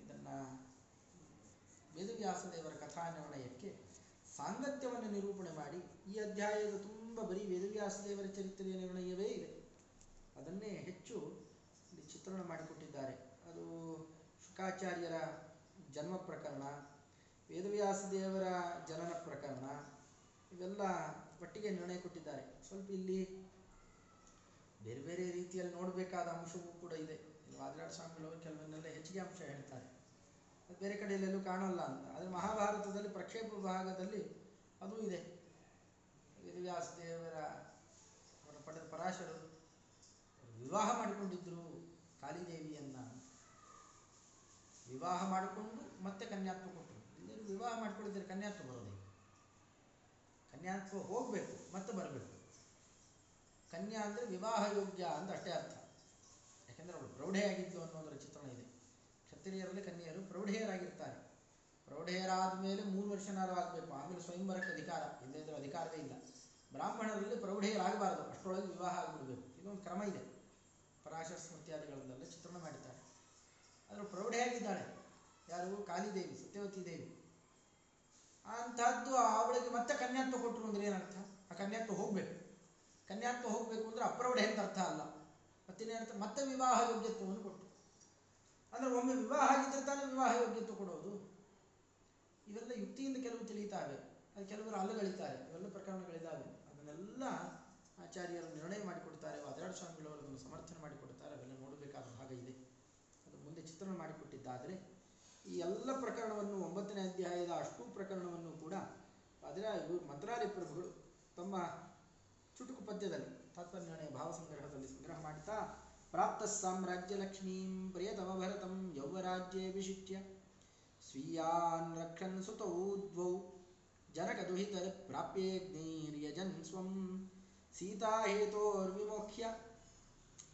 ಇದನ್ನು ವೇದವ್ಯಾಸದೇವರ ಕಥಾ ನಿರ್ಣಯಕ್ಕೆ ಸಾಂಗತ್ಯವನ್ನು ನಿರೂಪಣೆ ಮಾಡಿ, ಈ ಅಧ್ಯಾಯದ ತುಂಬ ಬರೀ ವೇದವ್ಯಾಸದೇವರ ಚರಿತ್ರೆಯ ನಿರ್ಣಯವೇ ಇದೆ. ಅದನ್ನೇ ಹೆಚ್ಚು ಚಿತ್ರಣ ಮಾಡಿಕೊಟ್ಟಿದ್ದಾರೆ. ಅದು ಶುಕಾಚಾರ್ಯರ ಜನ್ಮ ಪ್ರಕರಣ ವೇದವ್ಯಾಸ ದೇವರ ಜನನ ಪ್ರಕರಣ, ಇವೆಲ್ಲ ಒಟ್ಟಿಗೆ ನಿರ್ಣಯ ಕೊಟ್ಟಿದ್ದಾರೆ. ಸ್ವಲ್ಪ ಇಲ್ಲಿ ಬೇರೆ ಬೇರೆ ರೀತಿಯಲ್ಲಿ ನೋಡಬೇಕಾದ ಅಂಶವೂ ಕೂಡ ಇದೆ. ವಾದಿರಾಜ ಸ್ವಾಮಿಗಳವರು ಕೆಲವನ್ನೆಲ್ಲ ಹೆಚ್ಚಿಗೆ ಅಂಶ ಹೇಳ್ತಾರೆ. ಅದು ಬೇರೆ ಕಡೆಯಲ್ಲೆಲ್ಲೂ ಕಾಣಲ್ಲ ಅಂತ. ಆದರೆ ಮಹಾಭಾರತದಲ್ಲಿ ಪ್ರಕ್ಷೇಪ ಭಾಗದಲ್ಲಿ ಅದು ಇದೆ. ವೇದವ್ಯಾಸ ದೇವರ ಅವರ ಪಡೆದ ಪರಾಶರು ವಿವಾಹ ಮಾಡಿಕೊಂಡಿದ್ದರು ಕಾಳಿದೇವಿಯನ್ನ. ವಿವಾಹ ಮಾಡಿಕೊಂಡು ಮತ್ತೆ ಎಲ್ಲರೂ ವಿವಾಹ ಮಾಡಿಕೊಡಿದ್ರೆ ಕನ್ಯಾತ್ವ ಬರೋದು ಕನ್ಯಾತ್ವ ಹೋಗಬೇಕು, ಮತ್ತೆ ಬರಬೇಕು. ಕನ್ಯಾ ಅಂದರೆ ವಿವಾಹ ಯೋಗ್ಯ ಅಂತ ಅಷ್ಟೇ ಅರ್ಥ. ಯಾಕೆಂದರೆ ಅವಳು ಪ್ರೌಢೆಯಾಗಿದ್ದು ಅನ್ನೋದರ ಚಿತ್ರಣ ಇದೆ. ಕ್ಷತ್ರಿಯರಲ್ಲಿ ಕನ್ಯೆಯರು ಪ್ರೌಢೆಯರಾಗಿರ್ತಾರೆ. ಪ್ರೌಢೆಯರಾದ ಮೇಲೆ ಮೂರು ವರ್ಷನಾರು ಆಗಬೇಕು. ಆಮೇಲೆ ಸ್ವಯಂವರಕ್ಕೆ ಅಧಿಕಾರ. ಇಲ್ಲದಿದ್ದರೆ ಅಧಿಕಾರವೇ ಇಲ್ಲ. ಬ್ರಾಹ್ಮಣರಲ್ಲಿ ಪ್ರೌಢೆಯರಾಗಬಾರದು. ಅಷ್ಟರೊಳಗೆ ವಿವಾಹ ಆಗಿಬಿಡಬೇಕು. ಇದೊಂದು ಕ್ರಮ ಇದೆ. ಪರಾಶರ ಸ್ಮೃತಿಯಾದಿಗಳಲ್ಲೆಲ್ಲ ಚಿತ್ರಣ ಮಾಡಿದ್ದಾರೆ. ಆದರೆ ಪ್ರೌಢೆಯಾಗಿದ್ದಾಳೆ. ಯಾರು? ಕಾಲಿದೇವಿ, ಸತ್ಯವತಿ ದೇವಿ. ಅಂಥದ್ದು ಅವಳಿಗೆ ಮತ್ತೆ ಕನ್ಯಾತ್ವ ಕೊಟ್ಟರು ಅಂದ್ರೆ ಏನರ್ಥ? ಆ ಕನ್ಯಾತ್ವ ಹೋಗಬೇಕು. ಕನ್ಯಾತ್ವ ಹೋಗಬೇಕು ಅಂದ್ರೆ ಅಪ್ರೌಢ ಅಂತ ಅರ್ಥ ಅಲ್ಲ. ಮತ್ತಿನ್ನೇನರ್ಥ ಮತ್ತೆ ವಿವಾಹ ಯೋಗ್ಯತ್ವವನ್ನು ಕೊಟ್ಟರು ಅಂದ್ರೆ ಒಮ್ಮೆ ವಿವಾಹ ಆಗಿದ್ರೆ ತಾನೇ ವಿವಾಹ ಯೋಗ್ಯತ್ವ ಕೊಡೋದು. ಇವೆಲ್ಲ ಯುಕ್ತಿಯಿಂದ ಕೆಲವು ತಿಳಿತಾವೆ ಅದು ಕೆಲವರು ಅಲ್ಲಗಳಿತಾರೆ ಇವೆಲ್ಲ ಪ್ರಕರಣಗಳಿದ್ದಾವೆ. ಅದನ್ನೆಲ್ಲ ಆಚಾರ್ಯರು ನಿರ್ಣಯ ಮಾಡಿಕೊಡ್ತಾರೆ. ವಾದರಾಡ ಸ್ವಾಮಿಗಳವರು ಅದನ್ನು ಸಮರ್ಥನೆ ಮಾಡಿಕೊಡ್ತಾರೆ. ಅವೆಲ್ಲ ನೋಡಬೇಕಾದ ಭಾಗ ಇದೆ. ಅದು ಮುಂದೆ ಚಿತ್ರಣ ಮಾಡಿಕೊಟ್ಟಿದ್ದಾದರೆ ಈ ಎಲ್ಲ ಪ್ರಕರಣವನ್ನು ಒಂಬತ್ತನೇ ಅಧ್ಯಾಯದ ಅಷ್ಟು ಪ್ರಕರಣವನ್ನು ಕೂಡ ಅದರ ಇವರು ಮಂತ್ರಾಲಯ ಪ್ರಭುಗಳು ತಮ್ಮ ಚುಟುಕು ಪದ್ಯದಲ್ಲಿ ತಾತ್ಪರ್ಯ ಭಾವ ಸಂಗ್ರಹದಲ್ಲಿ ಸಂಗ್ರಹ ಮಾಡ್ತಾ, ಪ್ರಾಪ್ತ ಸಾಮ್ರಾಜ್ಯ ಲಕ್ಷ್ಮೀಂ ಪ್ರಿಯತಮ ಭರತಂ ಯೌವರಾಜ್ಯೇ ವಿಶಿಷ್ಟ್ಯ, ಸ್ವೀಯಾನ್ ರಕ್ಷನ್ ಸುತೌ ದ್ವೌ ಜನಕದುಹಿತರ ಪ್ರಾಪ್ಯೇಗ್ನೈರ್ಯಜನ್ ಸ್ವಂ, ಸೀತಾ ಹೇತೋರ್ವಿಮೋಕ್ಷ್ಯ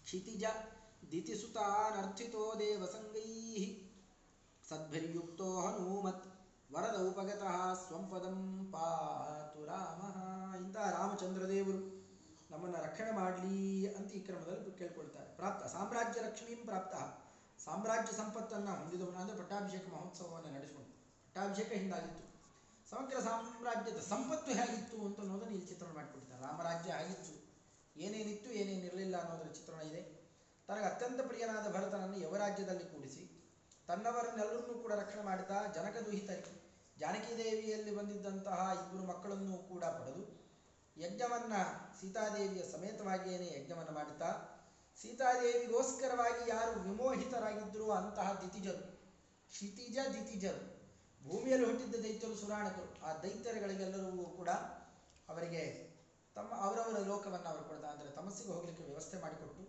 ಕ್ಷಿತಿಜ ದಿತಿಸುತಾನರ್ಥಿತೋ ದೇವಸಂಗೈಃ. ಸದ್ಭಿರ್ಯುಕ್ತೋ ಹನುಮತ್ ವರದ ಉಪಗತಃ ಸ್ವಂಪದಂ ಪಾತು ರಾಮಃ. ಇಂತಹ ರಾಮಚಂದ್ರದೇವರು ನಮ್ಮನ್ನು ರಕ್ಷಣೆ ಮಾಡಲಿ ಅಂತ ಈ ಕ್ರಮದಲ್ಲಿ ಕೇಳ್ಕೊಳ್ತಾರೆ. ಪ್ರಾಪ್ತ. ಸಾಮ್ರಾಜ್ಯ ಲಕ್ಷ್ಮೀಂ ಪ್ರಾಪ್ತ. ಸಾಮ್ರಾಜ್ಯ ಸಂಪತ್ತನ್ನು ಹೊಂದಿದವನು ಅಂದರೆ ಪಟ್ಟಾಭಿಷೇಕ ಮಹೋತ್ಸವವನ್ನು ನಡೆಸಿಕೊಂಡು ಪಟ್ಟಾಭಿಷೇಕ ಹಿಂದಾಗಿತ್ತು. ಸಮಗ್ರ ಸಾಮ್ರಾಜ್ಯದ ಸಂಪತ್ತು ಹೇಗಿತ್ತು ಅಂತ ಅನ್ನೋದನ್ನು ಇಲ್ಲಿ ಚಿತ್ರಣ ಮಾಡಿಕೊಡ್ತಾರೆ ರಾಮರಾಜ್ಯ ಆಗಿತ್ತು. ಏನೇನಿತ್ತು, ಏನೇನಿರಲಿಲ್ಲ ಅನ್ನೋದರ ಚಿತ್ರಣ ಇದೆ. ತನಗೆ ಅತ್ಯಂತ ಪ್ರಿಯನಾದ ಭರತನನ್ನು ಯವರಾಜ್ಯದಲ್ಲಿ ಕೂಡಿಸಿ ತನ್ನವರನ್ನೆಲ್ಲರನ್ನೂ ಕೂಡ ರಕ್ಷಣೆ ಮಾಡಿದ ಜನಕದುಹಿತರಿಗೆ ಜಾನಕಿ ದೇವಿಯಲ್ಲಿ ಬಂದಿದ್ದಂತಹ ಇಬ್ಬರು ಮಕ್ಕಳನ್ನು ಕೂಡ ಪಡೆದು ಯಜ್ಞವನ್ನ ಸೀತಾದೇವಿಯ ಸಮೇತವಾಗಿಯೇ ಯಜ್ಞವನ್ನು ಮಾಡುತ್ತಾ ಸೀತಾದೇವಿಗೋಸ್ಕರವಾಗಿ ಯಾರು ವಿಮೋಹಿತರಾಗಿದ್ದರು ಅಂತಹ ದಿತಿಜರು, ಕ್ಷಿತಿಜ ದಿತಿಜರು, ಭೂಮಿಯಲ್ಲಿ ಹುಟ್ಟಿದ್ದ ದೈತ್ಯರು ಸುರಾಣಕರು, ಆ ದೈತ್ಯರುಗಳಿಗೆಲ್ಲರಿಗೂ ಕೂಡ ಅವರಿಗೆ ತಮ್ಮ ಅವರವರ ಲೋಕವನ್ನು ಅವರು ಕೊಡ್ತಾ ಅಂದರೆ ತಮಸ್ಸಿಗೆ ಹೋಗಲಿಕ್ಕೆ ವ್ಯವಸ್ಥೆ ಮಾಡಿಕೊಟ್ಟು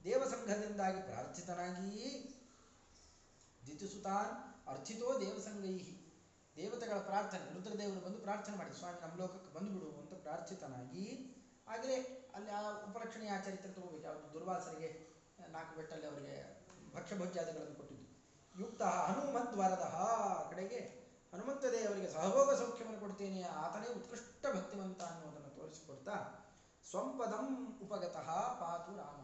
ದೇವಸಂಘದಿಂದಾಗಿ ಪ್ರಾರ್ಥಿತನಾಗಿ ದಿತಿಸುತಾನ್ ಅರ್ಥಿತೋ ದೇವಸಂಗೈಹಿ. ದೇವತೆಗಳ ಪ್ರಾರ್ಥನೆ ರುದ್ರದೇವರು ಬಂದು ಪ್ರಾರ್ಥನೆ ಮಾಡಿ, ಸ್ವಾಮಿ ನಮ್ಮ ಲೋಕಕ್ಕೆ ಬಂದುಬಿಡು ಅಂತ ಪ್ರಾರ್ಥಿತನಾಗಿ, ಆಗಲೇ ಅಲ್ಲಿ ಆ ಉಪಲಕ್ಷಣೀಯ ಚರಿತ್ರೆ ತಗೋಬೇಕು ಯಾವುದು ದುರ್ವಾಸರಿಗೆ, ನಾಲ್ಕು ಬೆಟ್ಟಲ್ಲಿ ಅವರಿಗೆ ಭಕ್ಷ್ಯಭೋಜ್ಯಾದಿಗಳನ್ನು ಕೊಟ್ಟಿದ್ದು. ಯುಕ್ತ ಹನುಮಂತ್ ವರದ ಕಡೆಗೆ, ಹನುಮಂತ ದೇವರಿಗೆ ಸಹಭೋಗ ಸೌಖ್ಯವನ್ನು ಕೊಡ್ತೇನೆ, ಆತನೇ ಉತ್ಕೃಷ್ಟ ಭಕ್ತಿವಂತ ಅನ್ನೋದನ್ನು ತೋರಿಸಿಕೊಡ್ತಾ, ಸ್ವಂಪದಂ ಉಪಗತಃ ಪಾತು ರಾಮ.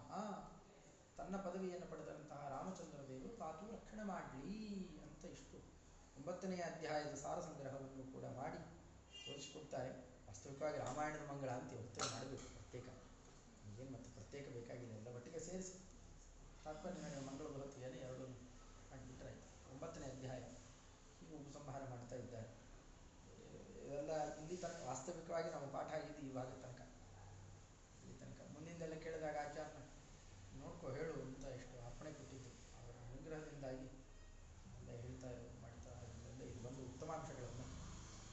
ತನ್ನ ಪದವಿಯನ್ನು ಪಡೆದಂತಹ ರಾಮಚಂದ್ರ ದೇವರು ಪಾತು ಮಾಡಲಿ ಅಂತ ಇಷ್ಟು ಒಂಬತ್ತನೆಯ ಅಧ್ಯಾಯದ ಸಾರ ಸಂಗ್ರಹವನ್ನು ಕೂಡ ಮಾಡಿ ತೋರಿಸಿಕೊಡ್ತಾರೆ. ವಾಸ್ತವಿಕವಾಗಿ ರಾಮಾಯಣದ ಮಂಗಳ ಅಂತ ಇವತ್ತೇ ಮಾಡಬೇಕು ಪ್ರತ್ಯೇಕ. ಏನು ಮತ್ತೆ ಪ್ರತ್ಯೇಕ ಬೇಕಾಗಿಲ್ಲ ಎಲ್ಲ ಒಟ್ಟಿಗೆ ಸೇರಿಸಿ. ತಾತ್ಪರ್ಯ ಮಂಗಳ ಬರುತ್ತೆಯೇ ಎರಡು ಮಾಡಿಬಿಟ್ರೆ ಒಂಬತ್ತನೇ ಅಧ್ಯಾಯ ಹೀಗೆ ಉಪಸಂಹಾರ ಮಾಡ್ತಾ ಇದ್ದಾರೆ. ಇವೆಲ್ಲ ಇಲ್ಲಿ ತನಕ ವಾಸ್ತವಿಕವಾಗಿ ನಾವು ಪಾಠ ಹೀಗಾಗಿ ಎಲ್ಲ ಹೇಳ್ತಾ ಮಾಡ್ತಾ ಇರೋದ್ರಿಂದ ಇದು ಬಂದು ಉತ್ತಮಾಂಶಗಳನ್ನು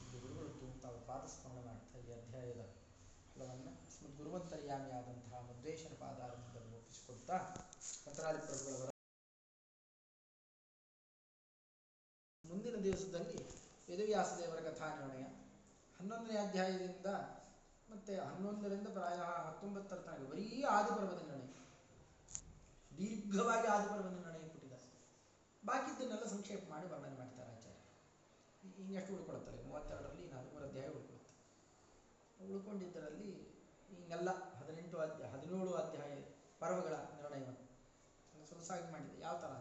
ಇಲ್ಲಿ ಗುರುಗಳು ತಾವು ಪಾದಸ್ಮರಣ ಮಾಡ್ತಾ ಈ ಅಧ್ಯಾಯದ ಫಲವನ್ನು ಅಸ್ಮದ್ ಗುರುವಂತರ್ಯಾಮಿ ಆದಂತಹ ಮಧ್ವೇಶ್ವರ ಪಾದಾರದಿಂದ ರೂಪಿಸಿಕೊಳ್ತಾ ಮಂತ್ರಾದಿ ಪ್ರಭುಗಳವರ ಮುಂದಿನ ದಿವಸದಲ್ಲಿ ವೇದವ್ಯಾಸದೇವರ ಕಥಾ ನಿರ್ಣಯ ಹನ್ನೊಂದನೇ ಅಧ್ಯಾಯದಿಂದ ಮತ್ತೆ ಹನ್ನೊಂದರಿಂದ ಪ್ರಾಯ ಹತ್ತೊಂಬತ್ತರ ತನಕ ಬರೀ ಆದಿಪರ್ವದ ನಿರ್ಣಯ, ದೀರ್ಘವಾಗಿ ಆದಿಪರ್ವದ ನಿರ್ಣಯ. ಬಾಕಿದ್ದನ್ನೆಲ್ಲ ಸಂಕ್ಷೇಪ ಮಾಡಿ ವರ್ಣನೆ ಮಾಡ್ತಾರೆ ಆಚಾರ್ಯ. ಇನ್ನೆಷ್ಟು ಉಳ್ಕೊಳ್ತಾರೆ? ಮೂವತ್ತೆರಡರಲ್ಲಿ ಹದಿಮೂರು ಅಧ್ಯಾಯ ಉಳ್ಕೊಳ್ತಾರೆ ಉಳ್ಕೊಂಡಿದ್ದರಲ್ಲಿ ಹಿಂಗೆಲ್ಲ ಹದಿನೆಂಟು ಅಧ್ಯಾಯ ಹದಿನೇಳು ಅಧ್ಯಾಯ ಪರ್ವಗಳ ನಿರ್ಣಯವನ್ನು. ಸೊಗಸಾಗಿ ಮಾಡಿದೆ. ಯಾವ ಥರ